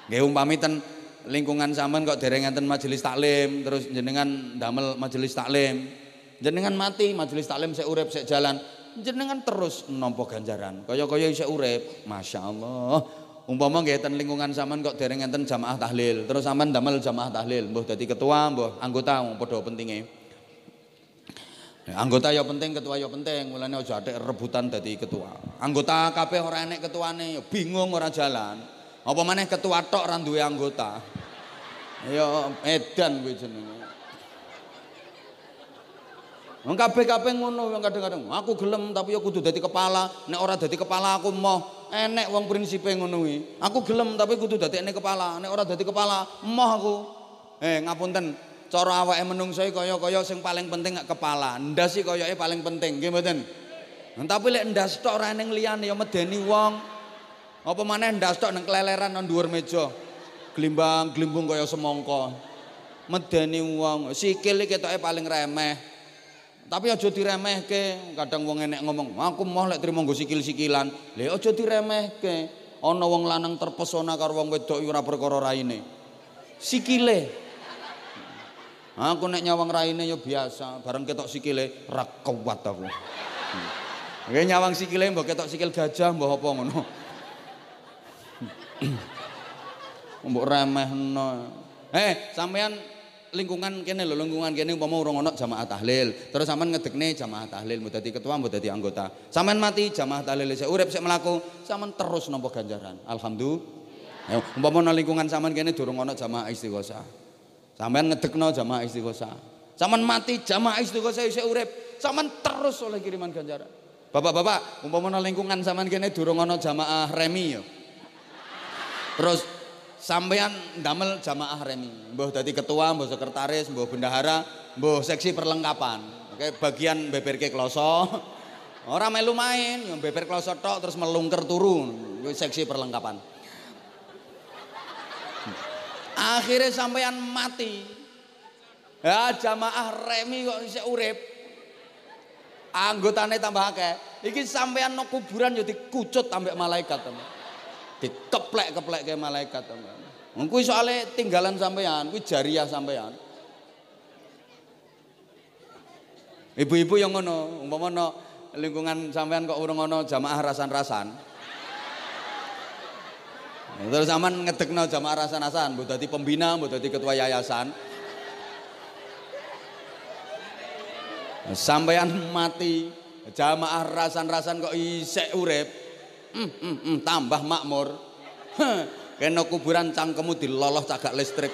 Nggih umpami ten lingkungan sampean kok dereng enten majelis taklim, terus jenengan damel majelis taklim. Jenengan mati majelis taklim saya urip saya jalan. Jenengan terus nampa ganjaran. Kaya-kaya isih urip. Masya Allah. Umpama nggih ten lingkungan sampean kok dereng enten jamaah tahlil, terus sampean damel jamaah tahlil, mbuh dadi ketua, mbuh anggota padha pentinge. Anggota ya penting, ketua ya penting, mulane aja atik rebutan dadi ketua. Anggota kabeh ora enek ketuane, ya bingung ora jalan. Apa maneh ketua tok ora duwe anggota. Ya edan kuwi jenenge. Wong kabeh-kabeh ngono kadang-kadang aku gelem tapi ya kudu dadi kepala. Nek ora dadi kepala aku moh. Enek wong prinsipe ngono. Aku gelem tapi kudu dadi nek kepala. Nek ora dadi kepala moh aku. Eh ngapunten, cara awake menungso kaya-kaya sing paling penting gak kepala. Ndas iki kayake paling penting, nggih mboten? Tapi lek ndas tok ora ning liyane ya medeni wong. Apa maneh ndas tok nang keleleran nang dhuwur meja. Glimbang glimbung kaya semangka. Medeni wong. Sikil iki ketoke paling remeh. Tapi aja diremehke. Kadang wong enek ngomong, "Aku mau lek trimo nggo sikil-sikilan." Lha aja diremehke. Ana wong lanang terpesona karo wong wedok ora perkara raine. Sikile. Aku nek nyawang raine ya biasa, bareng ketok sikile ra kuat aku. Nggih nyawang sikile mbok ketok sikil gajah mbok apa ngono. Mbok remehno. Eh, sampean lingkungan kene lho lingkungan kene umpama urung ana jamaah tahlil. Terus sampean ngedekne jamaah tahlil mbok dadi ketua mbok dadi anggota. Sampean mati jamaah tahlil sik urip sik mlaku sampean terus nampa ganjaran. Alhamdulillah. Ya umpama ana lingkungan sampean kene durung ana jamaah istighosah. Sampean ngedekno jamaah istighosah. Sampean mati jamaah istighosah sik urip. Sampean terus oleh kiriman ganjaran. Bapak-bapak umpama ana lingkungan sampean kene durung ana jamaah remi ya. Terus sampean damel jamaah remi. Mbuh dadi ketua mbuh sekretaris mbuh bendahara mbuh seksi perlengkapan. Oke bagian beberke kloso. Ora melu main beber kloso tok terus melungker turu. Seksi perlengkapan. Akhirnya sampean mati. Ya jamaah remi kok isih urip. Anggotane tambah akeh. Iki sampean no kuburan yo dikucut ambek malaikat teman dikeplek-keplek ke malaikat teman. Kuwi soalnya tinggalan sampean, kuwi jariah sampean. Ibu-ibu yang ngono, umpama no lingkungan sampean kok urung ono jamaah rasan-rasan. Terus zaman ngedekno jamaah rasan-rasan, mbok dadi pembina, mbok dadi ketua yayasan. Sampean mati, jamaah rasan-rasan kok isek urip, mm, mm, mm, tambah makmur. Kena kuburan cangkemu diloloh cagak listrik.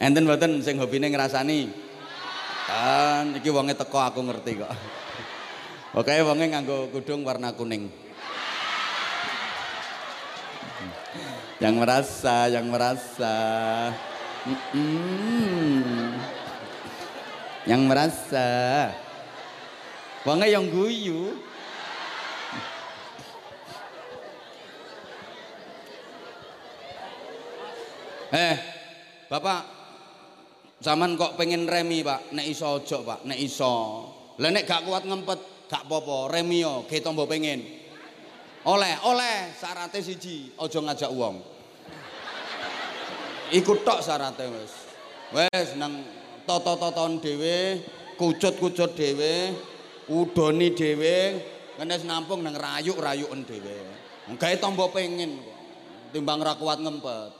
Enten mboten sing hobine ngrasani? Kan iki wonge teko aku ngerti kok. Oke wonge nganggo kudung warna kuning. Yang merasa yang merasa. Mm -mm yang merasa. Wonge yang guyu. Eh bapak zaman kok pengen remi pak? Nek iso ojo pak. Nek iso. Lah nek gak kuat ngempet gak popo remi yo ge tombo pengen. Oleh oleh. Syaratnya siji ojo ngajak uang ikut tok syaratnya wes. Wes nang toto-toton dhewe, kucut-kucut dhewe, udoni dhewe, ngene nampung nang rayuk-rayuken dhewe. Gawe tombo pengen kok. Timbang ra kuat ngempet.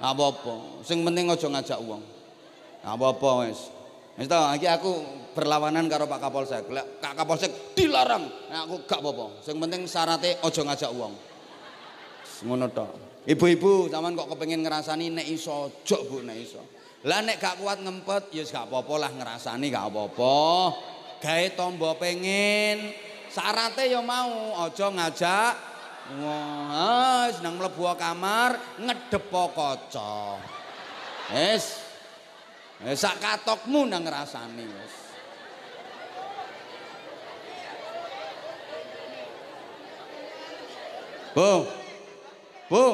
Apa-apa, sing penting aja ngajak wong. Apa-apa wis. Wis ta, iki aku berlawanan karo Pak Kapolsek. Lek Kak Kapolsek dilarang, nah, aku gak apa-apa. Sing penting syaratnya aja ngajak wong. Ngono tok. Ibu-ibu, sampean kok kepengin ngrasani nek iso, jok Bu nek iso. Lah nek gak kuat ngempet ya gak apa-apa lah ngrasani gak apa-apa. Gawe tombo pengen. Syarate ya mau aja ngajak Wah, wis nang mlebu kamar ngedepo kaca. Wis. Wis sak katokmu nang ngrasani wis. Bu. Bu.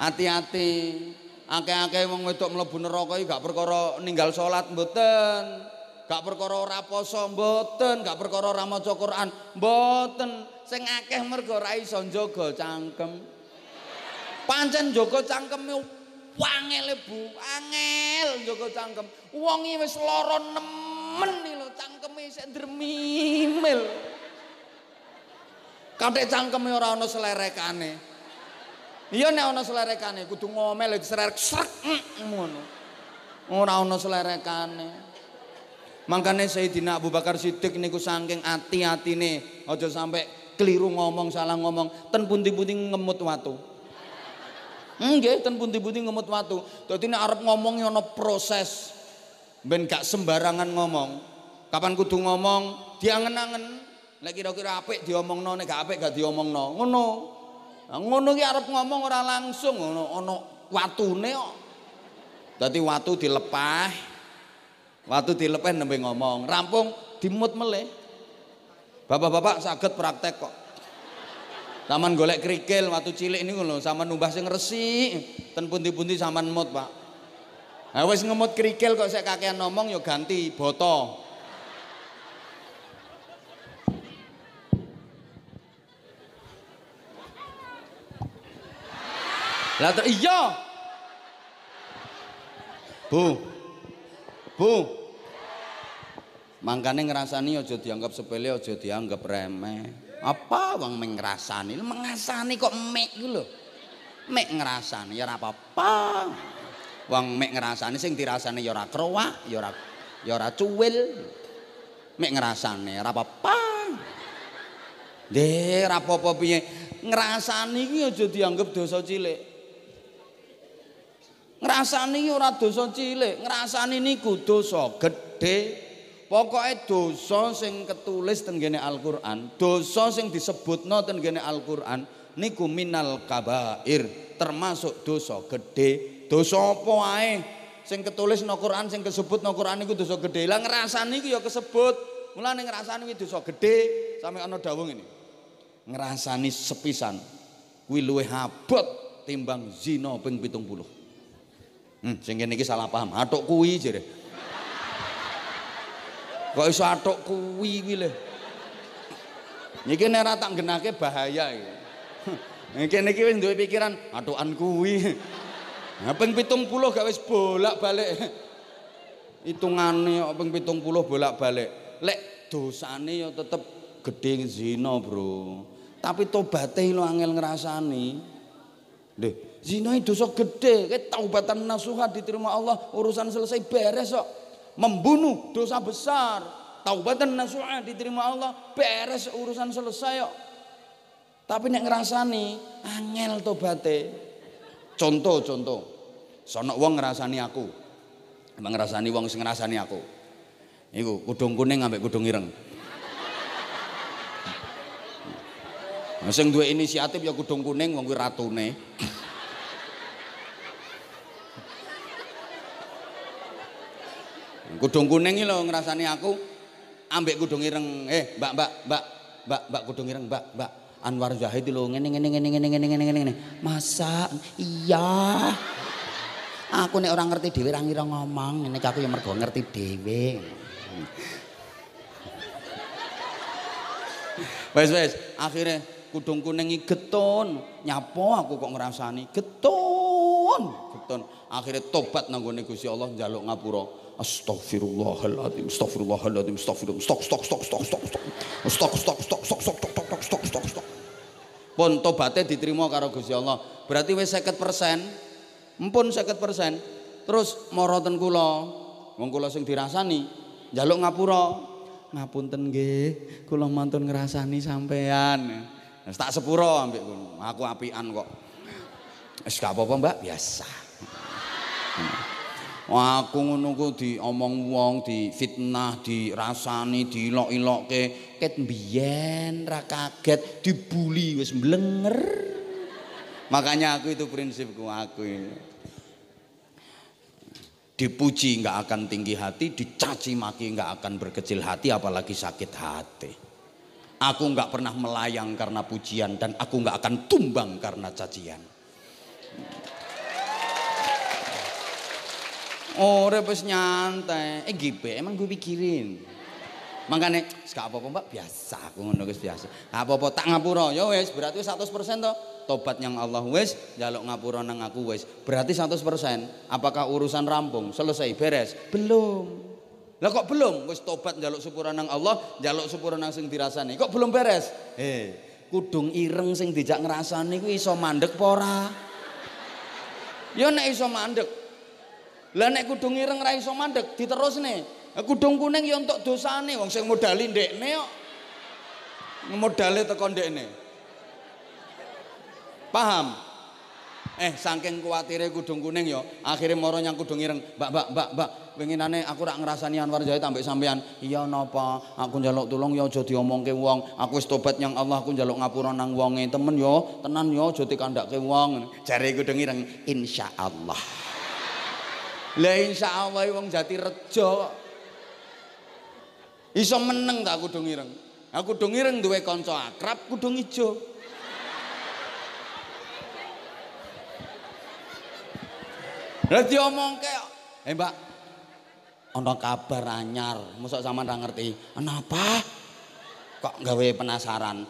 Hati-hati. Akeh-akeh wong wedok mlebu neraka iki gak perkara ninggal salat mboten. Gak perkara ora poso mboten, gak perkara ora maca Quran mboten. Sing akeh mergo ora iso njaga cangkem. Pancen njaga cangkeme Wangel Bu, angel jaga cangkem. Wong wis lara nemen lho cangkeme isih dremimil. Kathek cangkeme ora ana selerekane. Iya nek ana selerekane kudu ngomel diserek srek ngono. Ora ana selerekane. Mangkane Sayyidina Abu Bakar Siddiq niku saking ati-atine aja sampai keliru ngomong, salah ngomong, ten pundi-pundi ngemut watu. Nggih, ten pundi-pundi ngemut watu. Dadi nek arep ngomong ana proses. Ben gak sembarangan ngomong. Kapan kudu ngomong, diangen-angen. Nek kira-kira apik diomongno, nek gak apik gak diomongno. Ngono. Ngono ki arep ngomong ora langsung ngono, ana watune kok. Dadi watu dilepah. Watu dilepeh nembe ngomong. Rampung dimut meleh. Bapak-bapak saged praktek kok. Taman golek kerikil waktu cilik niku lho, sama numbah sing resik. Ten pundi-pundi sampean mut, Pak. Nah wis ngemut kerikil kok saya kakean ngomong ya ganti boto. Lah iya. Bu. Bu. Mangkane ngrasani aja dianggap sepele, aja dianggap remeh. Apa wong meng ngrasani? Mengasani kok mek ku lho. Mek ngrasani ya ora apa-apa. Wong mek ngrasani sing dirasani ya ora krowak, ya ora ya ora cuwil. Mek ngrasani ora apa-apa. Deh, ora apa-apa piye. Ngrasani iki aja dianggap dosa cilik. Ngrasani ora dosa cilik, ngrasani niku dosa gedhe. Pokoke dosa sing ketulis teng gene Al-Qur'an, dosa sing disebutno teng gene Al-Qur'an niku minal kabair, termasuk dosa gedhe. Dosa apa sing ketulis no Quran sing kesebut no Quran niku dosa gedhe. Lah ngrasani iku ya kesebut. Mulane ngrasani kuwi dosa gedhe sampe ana dawuh ngene. Ngrasani sepisan kuwi luwih abot timbang zina ping 70. Hmm, sing kene iki salah paham. Atuk kuwi jere. Kok iso atuk kuwi kuwi lho. Niki nek ora tak genake bahaya iki. Niki niki wis duwe pikiran atukan kuwi. Nah ping 70 gak wis bolak-balik. Hitungane kok ping 70 bolak-balik. Lek dosane ya tetep gedhe zina, Bro. Tapi tobaté lho angel ngrasani. Lho, zina dosa gedhe, taubatan nasuha diterima Allah, urusan selesai beres kok. Membunuh dosa besar. Taubatan nasuha diterima Allah beres urusan selesai kok. Tapi nek ngerasani angel tobaté. Contoh contoh. Sono wong ngerasani aku. Emang ngerasani wong sing ngerasani aku. Iku kudung kuning ambek kudung ireng. Nah, sing duwe inisiatif ya kudung kuning wong kuwi ratune. Kudung kuning iki lho ngrasani aku ambek kudung ireng. Eh, Mbak, Mbak, Mbak, Mbak, Mbak kudung ireng, Mbak, Mbak. Anwar Zahid lho ngene ngene ngene ngene ngene ngene ngene. Masa iya. Aku nek orang ngerti dhewe ra ngira ngomong, nek aku ya mergo ngerti dhewe. Wes wes, akhirnya kudung kuning getun. Nyapo aku kok ngrasani getun, getun. Akhirnya tobat nang gone Gusti Allah njaluk ngapura. Astagfirullahaladzim, astagfirullahaladzim, astagfirullah, stok, stok, stok, stok, stok, stok, stok, stok, stok, stok, stok, stok, stok, stok, stok, stok. Pun tobatnya diterima karo Gusti Allah. Berarti wis 50 persen, mpun 50 persen. Terus moroten kula, wong kula sing dirasani, njaluk ngapura. Ngapunten nggih, kula mantun ngrasani sampean. Tak sepuro ambek. Aku apian kok. Wis gak apa-apa, Mbak, biasa. Aku ngono ku diomong wong, difitnah, dirasani, diilok-ilokke, ket mbiyen ra kaget, dibuli wis mblenger. Makanya aku itu prinsipku aku ini. Dipuji nggak akan tinggi hati, dicaci maki nggak akan berkecil hati, apalagi sakit hati. Aku nggak pernah melayang karena pujian dan aku nggak akan tumbang karena cacian. Ora wis nyantai. Eh gipe emang gue pikirin. Makanya, gak apa-apa mbak, biasa aku ngono guys biasa. Gak apa-apa, tak ngapura. Ya wes, berarti 100% toh. tobat yang Allah wis, jaluk ngapura nang aku wis. Berarti 100%. Apakah urusan rampung, selesai, beres? Belum. Lah kok belum? Wis tobat jaluk sepura nang Allah, jaluk sepura nang sing dirasani. Kok belum beres? Eh, kudung ireng sing dijak ngrasani kuwi iso mandek apa ora? Ya nek iso mandek. Lah nek kudung ireng ra iso mandek, diterusne. Kudung kuning ya untuk dosane wong sing modali ndekne kok. Modale teko ndekne. Paham? Eh saking kuatire kudung kuning ya, akhirnya moro nyang kudung ireng. Mbak, mbak, mbak, mbak, winginane aku rak ngrasani Anwar Zahid ambek sampean. Iya napa? Aku njaluk tulung ya aja diomongke wong. Aku wis nyang Allah, aku njaluk ngapura nang wonge. Temen yo, tenan yo aja dikandhake wong. Jare kudung ireng, insyaallah. Lah insyaallah wong jati rejo kok. Iso meneng tak kudung ireng. Aku kudung ireng duwe kanca akrab kudung ijo. Lah diomongke. Eh Mbak, ana kabar anyar, mosok sampean ra ngerti. Kenapa? Kok gawe penasaran?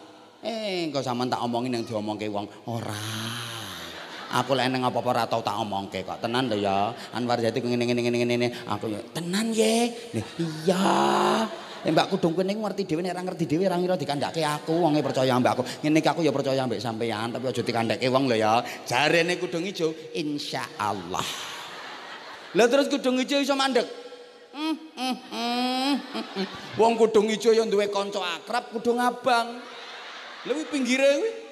Eh, kok sampean tak omongin yang diomongke wong. Ora. Aku lek nang apa-apa ora tau tak omongke kok. Tenan lho ya. Anwar Jati ngene ngene ngene ngene. Aku tenan ye. Iya. Eh Mbak Kudung kene ngerti dhewe nek ora ngerti dhewe ora ngira dikandhake aku wonge percaya mbak aku. Ngene iki aku ya percaya mbek sampean tapi aja dikandhake wong lho ya. Jarene Kudung Ijo insyaallah. Lah terus Kudung Ijo iso mandek. Hmm, hmm, hmm. Wong Kudung Ijo ya duwe kanca akrab Kudung Abang. Lha kuwi pinggire kuwi.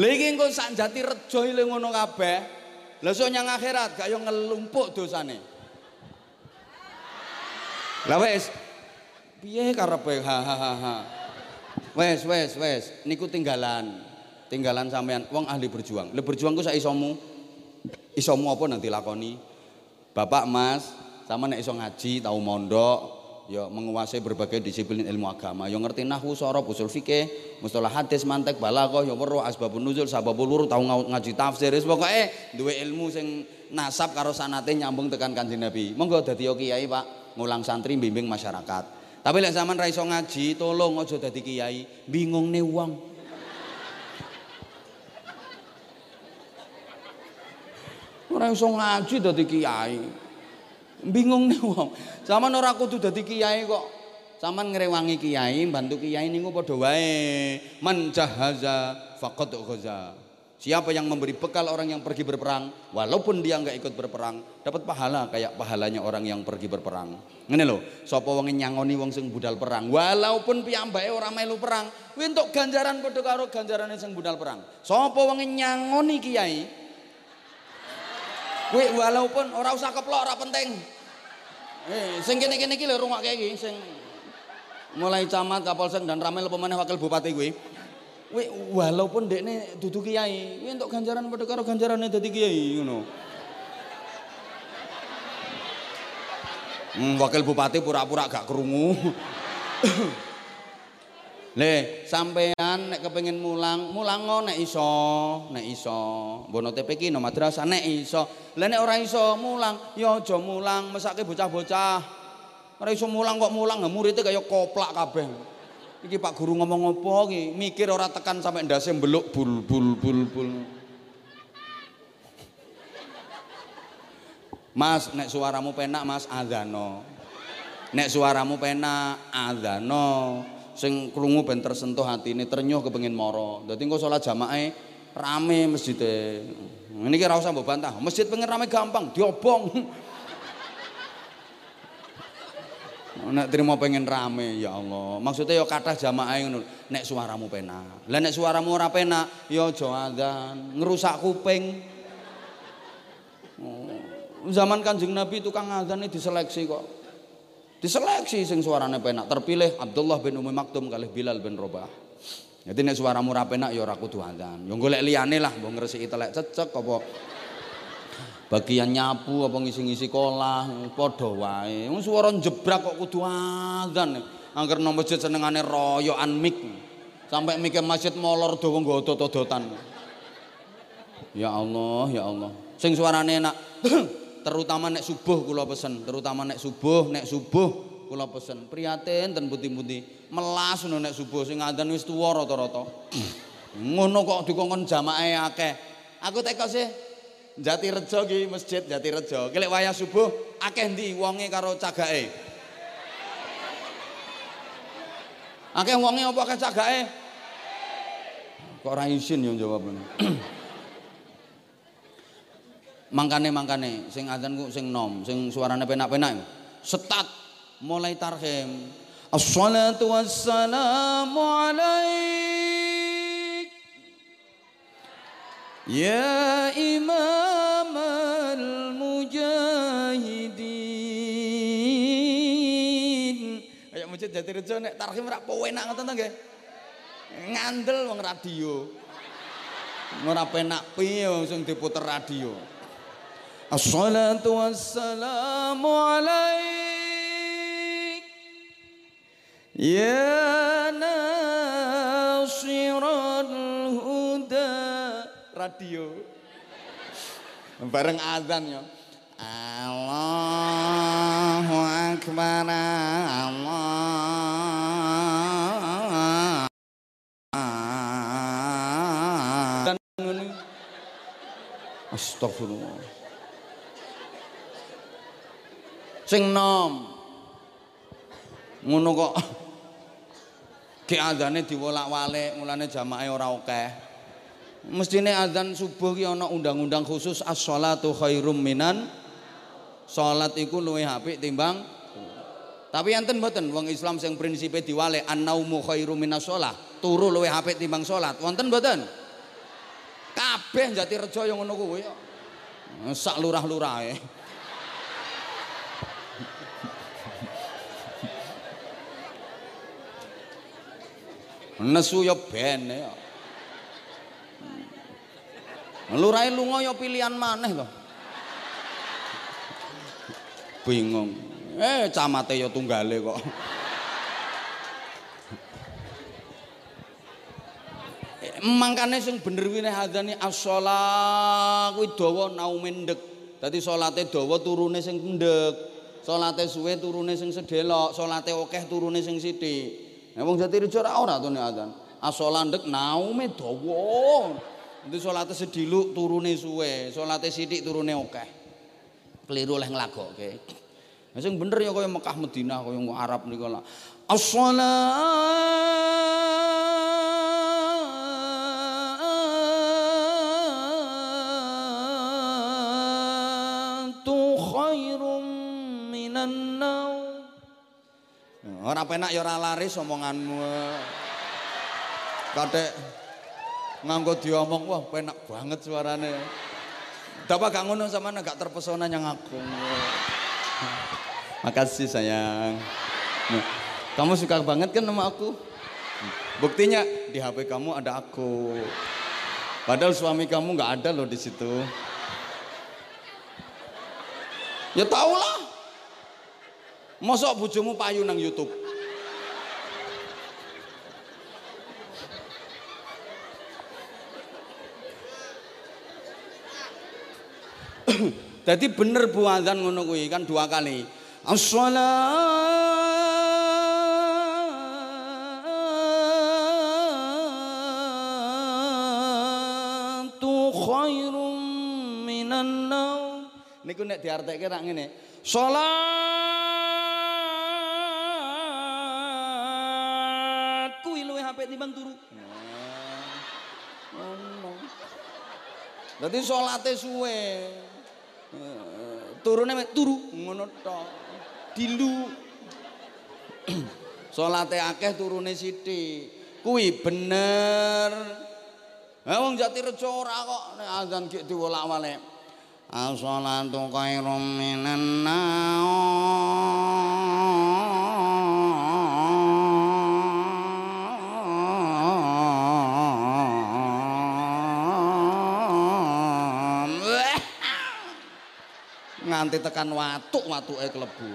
Lha iki engko sak jati rejo ile ngono kabeh. Lah sok nyang akhirat gak yo ngelumpuk dosane. Lah wis. Piye karepe? Ha ha ha ha. Wes wes wes niku tinggalan. Tinggalan sampean wong ahli berjuang. Le berjuang ku sak isomu. Isomu apa nanti lakoni? Bapak Mas, sama nek iso ngaji, tahu mondok, ya menguasai berbagai disiplin ilmu agama. Ya ngerti nahwu, sorof, usul fikih, mustalah hadis, mantek, balaghah, ya weruh asbabun nuzul, sababul wurud, tahu ngaji tafsir. Wis pokoke duwe ilmu sing nasab karo sanate nyambung tekan Kanjeng Nabi. Monggo dadi kiai, Pak, ngulang santri bimbing masyarakat. Tapi lek sampean ra iso ngaji, tolong aja dadi kiai, bingungne wong. Ora iso ngaji dadi kiai. Bingung nih wong. Sampeyan ora kudu dadi kiai kok. Sampeyan ngrewangi kiai, bantu kiai niku padha wae. Man jahaza faqad. Siapa yang memberi bekal orang yang pergi berperang, walaupun dia nggak ikut berperang, dapat pahala kayak pahalanya orang yang pergi berperang. Ngene lho, sapa wong nyangoni wong sing budal perang, walaupun piyambake ora melu perang, kuwi ganjaran padha karo ganjarane sing budal perang. Sapa wong nyangoni kiai, kuwi walaupun ora usah keplok ora penting. Eh, sing kene-kene iki lho rungokke iki sing mulai camat, kapolsek dan ramel apa meneh wakil bupati kuwi. Kuwi walaupun dekne dudu kiai, kuwi entuk ganjaran padha karo ganjarane dadi kiai ngono. Hmm, wakil bupati pura-pura gak krungu. Le, sampean nek kepengin mulang, mulang nek iso, nek iso. Mbono TPK no madrasah nek iso. Lah nek ora iso mulang, ya aja mulang, mesake bocah-bocah. Ora iso mulang kok mulang, muridnya kaya koplak kabeh. Iki Pak Guru ngomong apa iki? Mikir ora tekan sampai ndase mbeluk bul bul bul bul. Mas, nek suaramu penak Mas adzano. Nek suaramu penak adzano. Sing krungu ben tersentuh hatine ternyuh kepengin moro. Dadi engko salat jamaah rame masjide. Ini ki ora usah mbok bantah. Masjid pengen rame gampang, diobong. Nek terima pengen rame ya Allah. Maksudnya ya kathah jamaah ngono. Nek suaramu penak. Lah nek suaramu ora penak ya aja ngerusak kuping. Oh. Zaman Kanjeng Nabi tukang adzan diseleksi kok. Diseleksi sing suarane penak. Terpilih Abdullah bin Umi Maktum kali Bilal bin Rabah. Jadi nek suaramu ora penak ya ora kudu adzan. Ya golek liyane lah, mbok ngresiki telek cecek apa bagian nyapu apa ngisi-ngisi kolah padha wae. Wong swara jebrak kok kudu adzan. Angger nang masjid senengane royokan mik. Sampai mikir masjid molor dawa nggo otot-ototan. Ya Allah, ya Allah. Sing suarane enak. terutama nek subuh kula pesen, terutama nek subuh, nek subuh kula pesen prihatin ten putih-putih melas ngono nek subuh sing adzan wis tuwa rata-rata ngono kok dikongkon jamaah akeh aku teko sih Jati Rejo ki masjid Jati Rejo. Kelek wayah subuh akeh ndi wonge karo cagake? Akeh wonge apa akeh cagake? Kok ora isin yo jawabane. mangkane mangkane sing adzan ku sing nom, sing suarane penak-penak. Setat mulai tarhim. Assalatu wassalamu alaik. Ya Imam al-mujahidin Kayak masjid Jatirejo nek tarhim rak penak ngoten to nggih? Ngandel wong radio. Ora penak piye wong sing diputer radio Alaik. Ya nasiral huda. Radio. Bareng azan ya. Allahu Akbar Allah. Astagfirullah sing nom. Ngono kok. Ki adzane diwolak-walik mulane jamaah ora akeh. Mestine adzan subuh ki ana undang-undang khusus as-shalatu khairum minan. Salat iku luwih apik timbang. Tapi enten mboten wong Islam sing prinsipe diwale an-naumu khairum minas shalah turu luwih apik timbang salat. Wonten mboten? Kabeh jati rejo yang ngono kuwi sak lurah-lurahe nesu ya ben ya. Lurahe lunga ya pilihan maneh to. Bingung. Eh camate ya tunggale kok. Mangkane sing bener kuwi nek adzane as-shalah kuwi dawa naume ndek dadi salate dawa turune sing ndek salate suwe turune sing sedelok salate akeh turune sing sithik Nek wong Jatirejo ora ora to nek adzan. Asolan ndek naume dawa. Nanti salate sediluk turune suwe, salate sithik turune akeh. Keliru oleh nglagokke. Nah sing bener ya kaya Mekah Madinah kaya Arab niku lah. As-salatu Ora penak ya ora laris omonganmu. Kadek nganggo diomong wah penak banget suarane. Dapat gak ngono sama gak terpesona yang aku. Makasih sayang. Nah, kamu suka banget kan sama aku? Buktinya di HP kamu ada aku. Padahal suami kamu nggak ada loh di situ. Ya tau lah. Mosok bojomu payu nang YouTube. Jadi bener bu adzan ngono kuwi kan dua kali. As-salatu khairum minan naum. Niku nek diartekke rak ngene. Salat Dadi salate suwe. turune mek turu ngono tok. Dilu salate akeh turune sithik. Kuwi bener. Ha wong Jatirejo ora kok nek azan gek diwolak-walik as-salatu khairum minan nganti tekan watuk watuke klebu.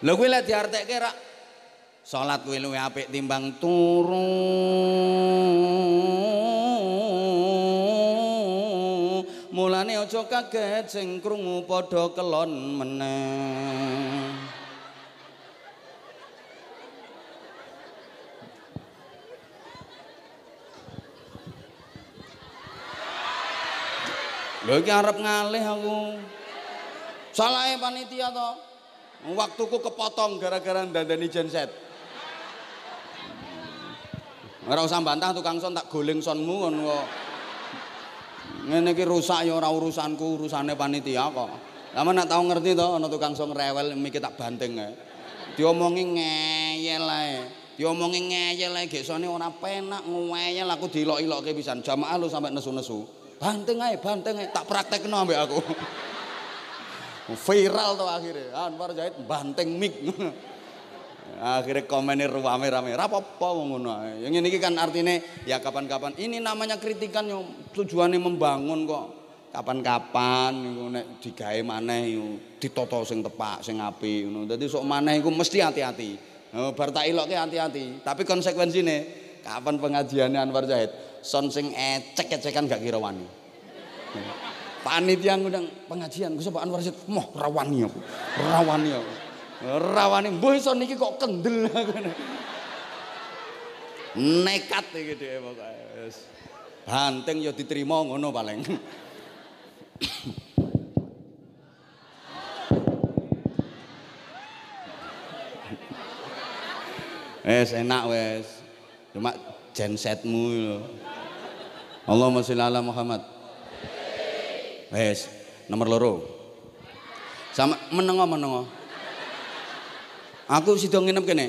Lha kuwi lek diartekke rak salat kuwi luwih apik timbang turu. Mulane aja kaget sing krungu padha kelon meneh Lho iki arep ngalih aku. Salahe panitia to. Waktuku kepotong gara-gara dandani genset. Ora usah bantah tukang son tak goling sonmu ngono kok. Ngene iki rusak ya ora urusanku, urusane panitia kok. Lama nak tau ngerti to ana tukang son rewel mikir tak banting ae. Diomongi ngeyel ae. Diomongi ngeyel ae gesone ora penak ngeyel aku dilok-ilokke pisan. Jamaah lu sampe nesu-nesu. Banting ae, banting ae. Tak praktekno ambek aku. Viral to akhirnya. Anwar Zahid banting mic. akhirnya komennya rame-rame. Apa-apa ngono yang ini kan artinya ya kapan-kapan. Ini namanya kritikan yang tujuannya membangun kok. Kapan-kapan nek digawe maneh ditoto sing tepak sing apik ngono. Dadi sok maneh iku mesti hati-hati. Oh, bar tak ilokke hati-hati. Tapi konsekuensine kapan pengajiannya Anwar Zahid son sing ecek-ecekan gak kira wani panitia ngundang pengajian Gus Anwar Zahid moh rawani aku rawani aku Rawani mbuh iso niki kok kendel Nekat iki dhek pokoke. Wis. Banting ya diterima ngono paling. Wes enak wes. Cuma gensetmu. Allahumma sholli ala Muhammad. Wes, nomor loro. Sama menengo menengo. Aku sida nginep kene.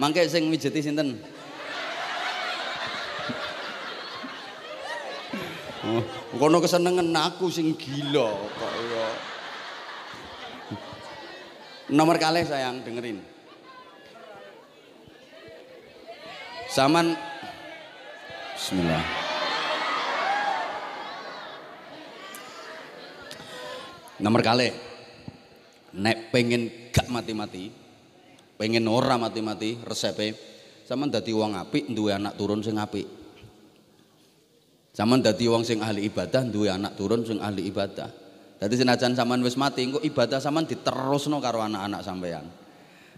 Mangke sing mijeti sinten? Oh, kono kesenengan aku sing gila kok ya. Nomor kali sayang dengerin. Saman Bismillah. Nomor kali nek pengen gak mati-mati, pengen ora mati-mati resepe, sama dadi wong apik duwe anak turun sing apik. Sama dadi wong sing ahli ibadah duwe anak turun sing ahli ibadah. Dadi senajan sampean wis mati engko ibadah sampean diterusno karo anak-anak sampean.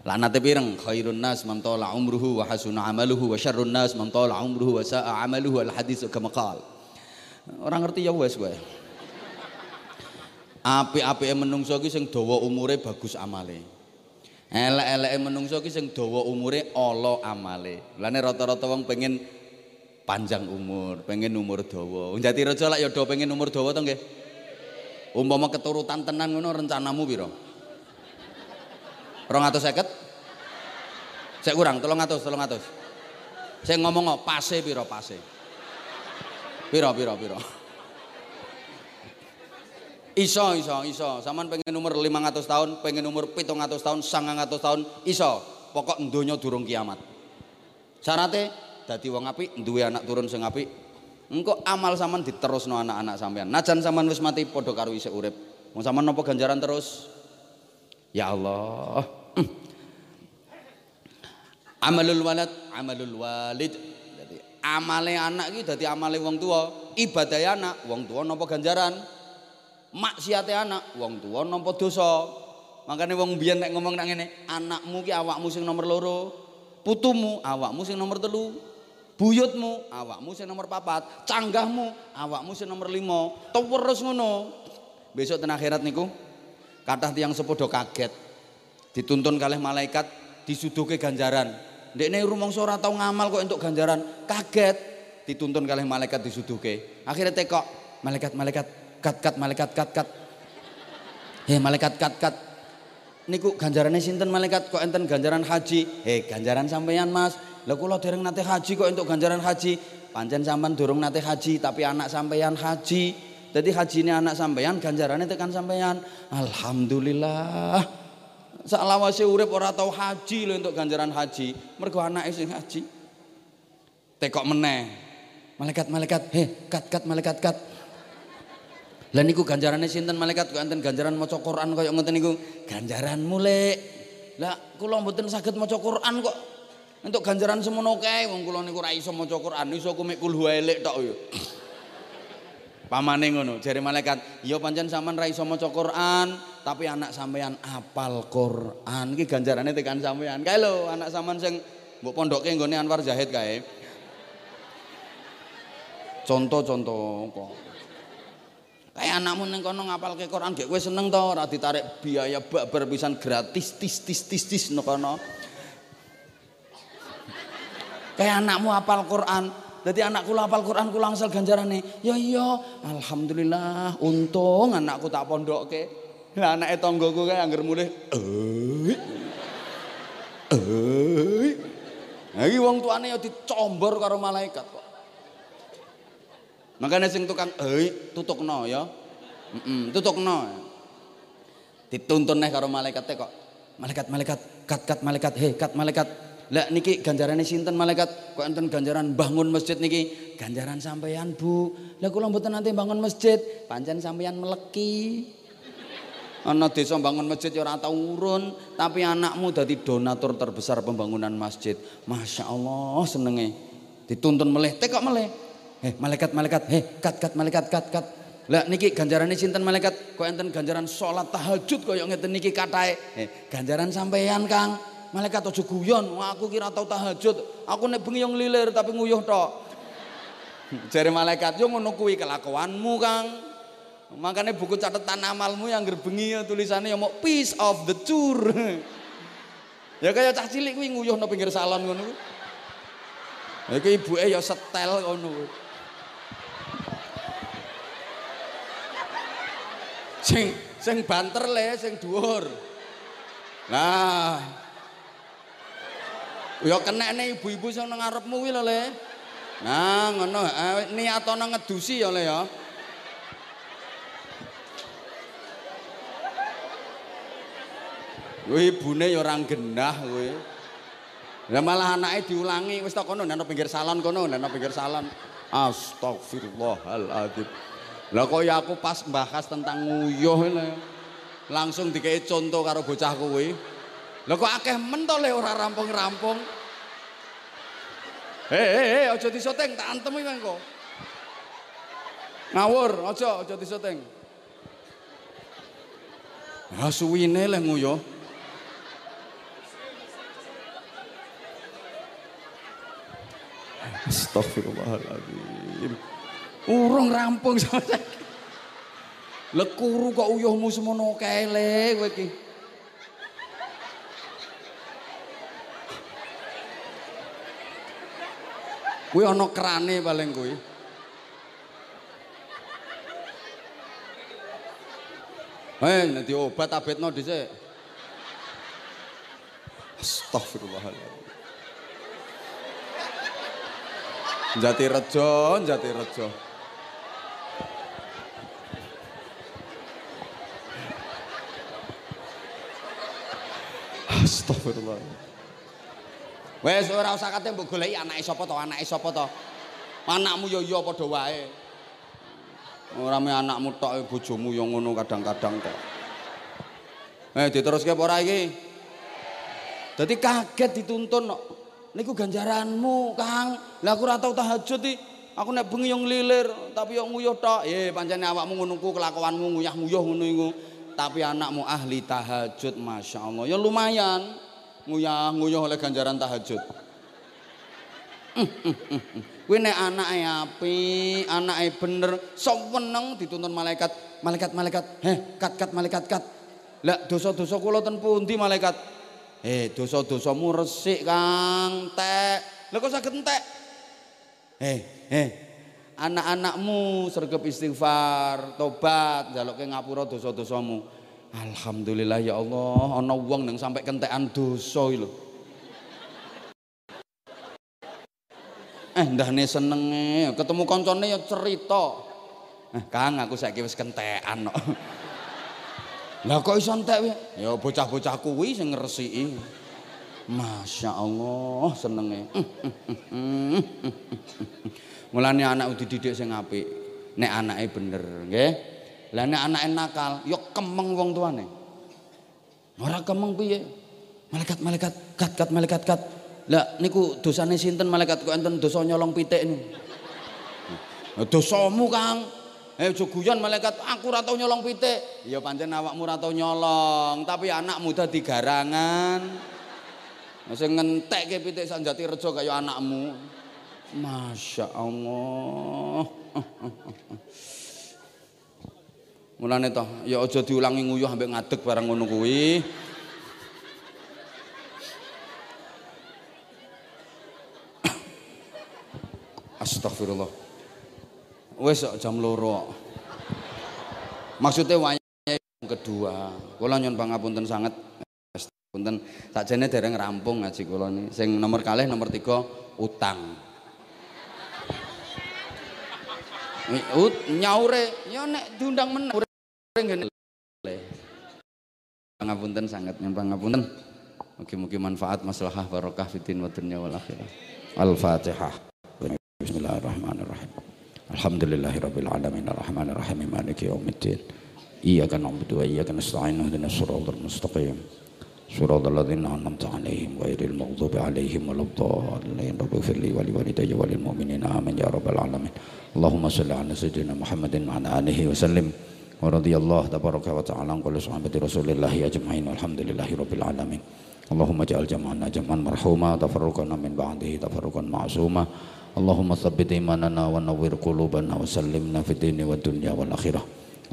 Laknate pireng khairun nas man tala umruhu wa hasuna amaluhu wa syarrun nas man tala umruhu wa sa'a amaluhu al hadis kama qal. Orang ngerti ya wes gue. Apik-apike menungso ki sing dawa umure bagus amale. Elek-eleke menungso ki sing dawa umure ala amale. Lane rata-rata wong pengen panjang umur, pengen umur dawa. Jati raja lak ya do pengen umur dawa to nggih. Umpama keturutan tenan ngono rencanamu piro? 250? Sek kurang 300, 300. Saya ngomong pase piro pase? Piro piro piro? Iso, iso, iso. Saman pengen umur 500 tahun, pengen umur 700 tahun, 900 tahun, iso. Pokok donya durung kiamat. Syaratnya dadi wong apik, duwe anak turun sing apik. Engko amal saman diterusno anak-anak sampean. Najan saman wis mati padha karo isih napa ganjaran terus? Ya Allah. Amalul walad, amalul walid. Jadi amale anak iki dadi amale wong tua, ibadah anak, wong tua napa ganjaran? maksiate anak wong tua nampa dosa. Makanya wong biyen nek ngomong nak ngene anakmu ki awakmu sing nomor loro putumu awakmu sing nomor telu buyutmu awakmu sing nomor papat canggahmu awakmu sing nomor lima. Terus ngono. Besok ten akhirat niku kathah tiyang sepodo kaget. Dituntun kalih malaikat disuduhke ganjaran ndekne rumangsa ora tau ngamal kok entuk ganjaran. Kaget. Dituntun kalih malaikat disuduhke. Akhirnya tekok malaikat-malaikat kat kat malaikat kat kat. Heh malaikat kat kat. Niku ganjarannya sinten malaikat? Kok enten ganjaran haji? Heh ganjaran sampeyan mas. Lah kula dereng nate haji kok untuk ganjaran haji. Pancen sampean durung nate haji tapi anak sampeyan haji. Jadi haji ini anak sampeyan ganjarannya tekan sampeyan. Alhamdulillah salawase urip ora tau haji lho untuk ganjaran haji mergo anake sing haji tekok meneh malaikat malaikat heh kat kat malaikat kat lah niku ganjarane sinten malaikat kok enten ganjaran maca Quran kaya ngoten niku. Ganjaran mulai. Lah kula mboten saged maca Quran kok. Untuk ganjaran semono kae wong kula niku ora iso maca Quran, iso kumik kul huwailek tok yo. Pamane ngono, jare malaikat, "Ya pancen sampean ra iso maca Quran, tapi anak sampean apal Quran. Iki ganjarane tekan sampean. Kae lho, anak sampean sing mbok pondoke nggone Anwar Zahid kae. Contoh-contoh kok. Kayak anakmu ning kono ngapalke Quran gek kowe seneng to ora ditarik biaya babar pisan gratis tis tis tis tis no kono. Kayak anakmu apal Quran, jadi anakku hafal Quran ku langsung ganjarane. Ya iya, alhamdulillah untung anakku tak pondokke. Lah anake tanggoku kae angger mulih eh. Eh. Nah, iki wong tuane ya dicombor karo malaikat kok. Makanya sing tukang eh tutukno ya. Heeh, tutukno. Dituntun neh karo malaikat kok. Malaikat malaikat kat kat malaikat he kat malaikat lah niki ganjaran sinten malaikat kok enten ganjaran bangun masjid niki ganjaran sampeyan Bu. Lah kula mboten nanti bangun masjid, pancen sampeyan meleki. Ana desa bangun masjid ya ora tau urun, tapi anakmu dadi donatur terbesar pembangunan masjid. Masya Allah senenge. Dituntun meleh, tekok meleh. Eh malaikat malaikat, eh kat kat malaikat kat kat. Lah niki ganjarane sinten malaikat kok enten ganjaran salat tahajud kaya ngeten niki katahe. Eh ganjaran sampeyan Kang. Malaikat aja guyon, aku kira tau tahajud. Aku nek bengi yang lilir tapi nguyuh tok. Jare malaikat yo ngono kuwi kelakuanmu, Kang. Makanya buku catatan amalmu yang gerbengi ya tulisannya yang mau peace of the tour. ya kayak cah cilik kuwi nguyuh no pinggir salon ngono kuwi. Ya iki ibuke ya setel ngono. Sing sing banter le, sing dhuwur. Nah, Ya kenekne ibu-ibu sing nang ngarepmu kuwi lho, Le. Nah, ngono. Eh, niatana ngedusi ya, Le ya. Kuwi ibune ya ora genah kuwi. Lah malah anake diulangi wis tak kono nang pinggir salon kono, nang pinggir salon. Astagfirullahaladzim. Lah kok ya aku pas bahas tentang nguyuh langsung dikei contoh karo bocah kuwi. Lho kok akeh men to le ora rampung-rampung. Hei, hei, hei, disoteng, tak antem iki kok. Ngawur, aja, aja disoteng. Ah suwine le nguyu. Astagfirullahaladzim. Urung rampung sama Lekuru kok uyuhmu semono kae le kowe. Kuwi ana krane paling kuwi. Eh, nanti obat abetno dhisik. Astagfirullahaladzim. Jati rejo, jati rejo. Astagfirullahaladzim. Wes ora usah kate mbok goleki anake sapa to, anake sapa to. Anakmu ya iya padha wae. Ora me anakmu tok bojomu ya ngono kadang-kadang kok. Eh diteruske apa ora iki? Dadi kaget dituntun kok. Niku ganjaranmu, Kang. Lah aku ora tau tahajud iki. Aku nek bengi yo nglilir, tapi yo nguyuh tok. Eh pancene awakmu ngono ku kelakuanmu nguyah-nguyuh ngono iku. Tapi anakmu ahli tahajud, Masya Allah. Ya lumayan. Nguyah-nguyuh oleh ganjaran tahajud. Kuwi nek anake apik, anake bener, sok weneng dituntun malaikat, malaikat-malaikat, heh, kat-kat malaikat kat. Lah dosa-dosa kula ten pundi malaikat? Eh, dosa-dosamu resik, Kang. Tek. Lah kok saged entek? Eh, eh. Anak-anakmu sregep istighfar, tobat, njaluke ngapura dosa-dosamu. Alhamdulillah ya Allah, ana wong nang sampai kentekan dosa lho. Eh ndahne senenge, ketemu koncone ya cerita. Eh Kang, aku saiki wis kentekan kok. Lah kok iso entek Ya bocah-bocah kuwi sing ngresiki. Masya Allah senenge. Mulane anak dididik sing apik. Nek anake bener, nggih. Lah nek anake nakal, ya kemeng wong tuane. Ora kemeng piye? Malaikat-malaikat kat kat malaikat kat. Lah niku dosane sinten malaikat kok enten dosa nyolong pitik niku. Dosamu Kang. Eh aja guyon malaikat, aku ora tau nyolong pitik. Ya pancen awakmu ora tau nyolong, tapi anakmu dadi garangan. Sing ngentekke pitik sak jati rejo kaya anakmu. Masya Allah. Mulane toh, ya aja diulangi nguyuh ambek ngadeg barang ngono kuwi. Astagfirullah. Wes jam loro. Maksudnya wayang kedua. Kula nyuwun pangapunten sangat. Punten sakjane dereng rampung ngaji kula niki. Sing nomor kalih nomor tiga utang. Ut nyaure ya nek diundang meneh ngene. Pangapunten sangat pangapunten. Mugi-mugi manfaat maslahah barokah fitin wa dunya. Al-Fatihah. Bismillahirrahmanirrahim. Alhamdulillahirabbil alamin arrahmanir rahim maliki yaumiddin. Iyyaka na'budu wa iyyaka nasta'in ihdinas siratal mustaqim. Wa lil mu'minina amin ya rabbal alamin. Allahumma shalli 'ala sayyidina Muhammadin wa 'ala alihi wa radiyallahu tabaraka wa ta'ala an sahabati Rasulillah ajma'in. Walhamdulillahi rabbil alamin. Allahumma ja'al jam'ana jam'an marhuma tafarruqana min ba'dihi tafarruqan ma'suma. Allahumma thabbit imanana wa nawwir qulubana wa sallimna fid dini wad dunya wal akhirah.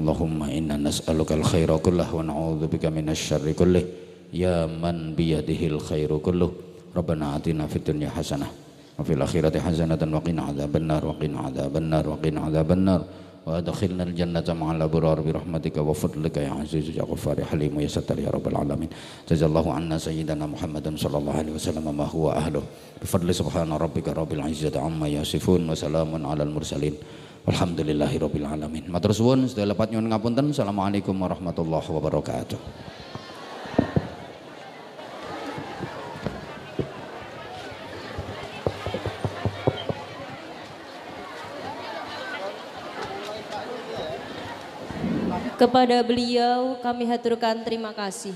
Allahumma inna nas'aluka al khaira kullah wa na'udzubika minasy syarri kullih. Ya man biyadihil khairu kulluh. Rabbana atina fid dunya hasanah wa fil akhirati hasanatan wa qina adzabannar wa qina adzabannar wa qina adzabannar. وادخلنا الجنة مع الأبرار برحمتك وفضلك يا عزيز يا غفار يا حليم يا ستر يا رب العالمين جزا الله عنا سيدنا محمد صلى الله عليه وسلم ما هو أهله بفضل سبحان ربك رب العزة عما يصفون وسلام على المرسلين والحمد لله رب العالمين matur suwun sedaya lepat nyuwun ngapunten assalamualaikum warahmatullahi wabarakatuh Kepada beliau kami haturkan terima kasih.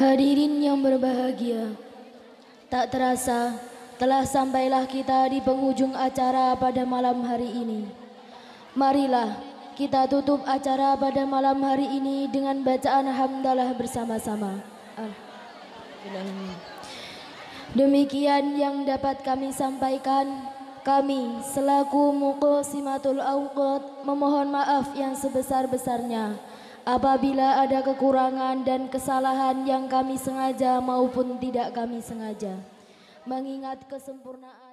Hadirin yang berbahagia, tak terasa telah sampailah kita di penghujung acara pada malam hari ini. Marilah kita tutup acara pada malam hari ini dengan bacaan hamdalah bersama-sama. Demikian yang dapat kami sampaikan. Kami selaku Muqsimatul Awqat memohon maaf yang sebesar-besarnya apabila ada kekurangan dan kesalahan yang kami sengaja maupun tidak kami sengaja. Mengingat kesempurnaan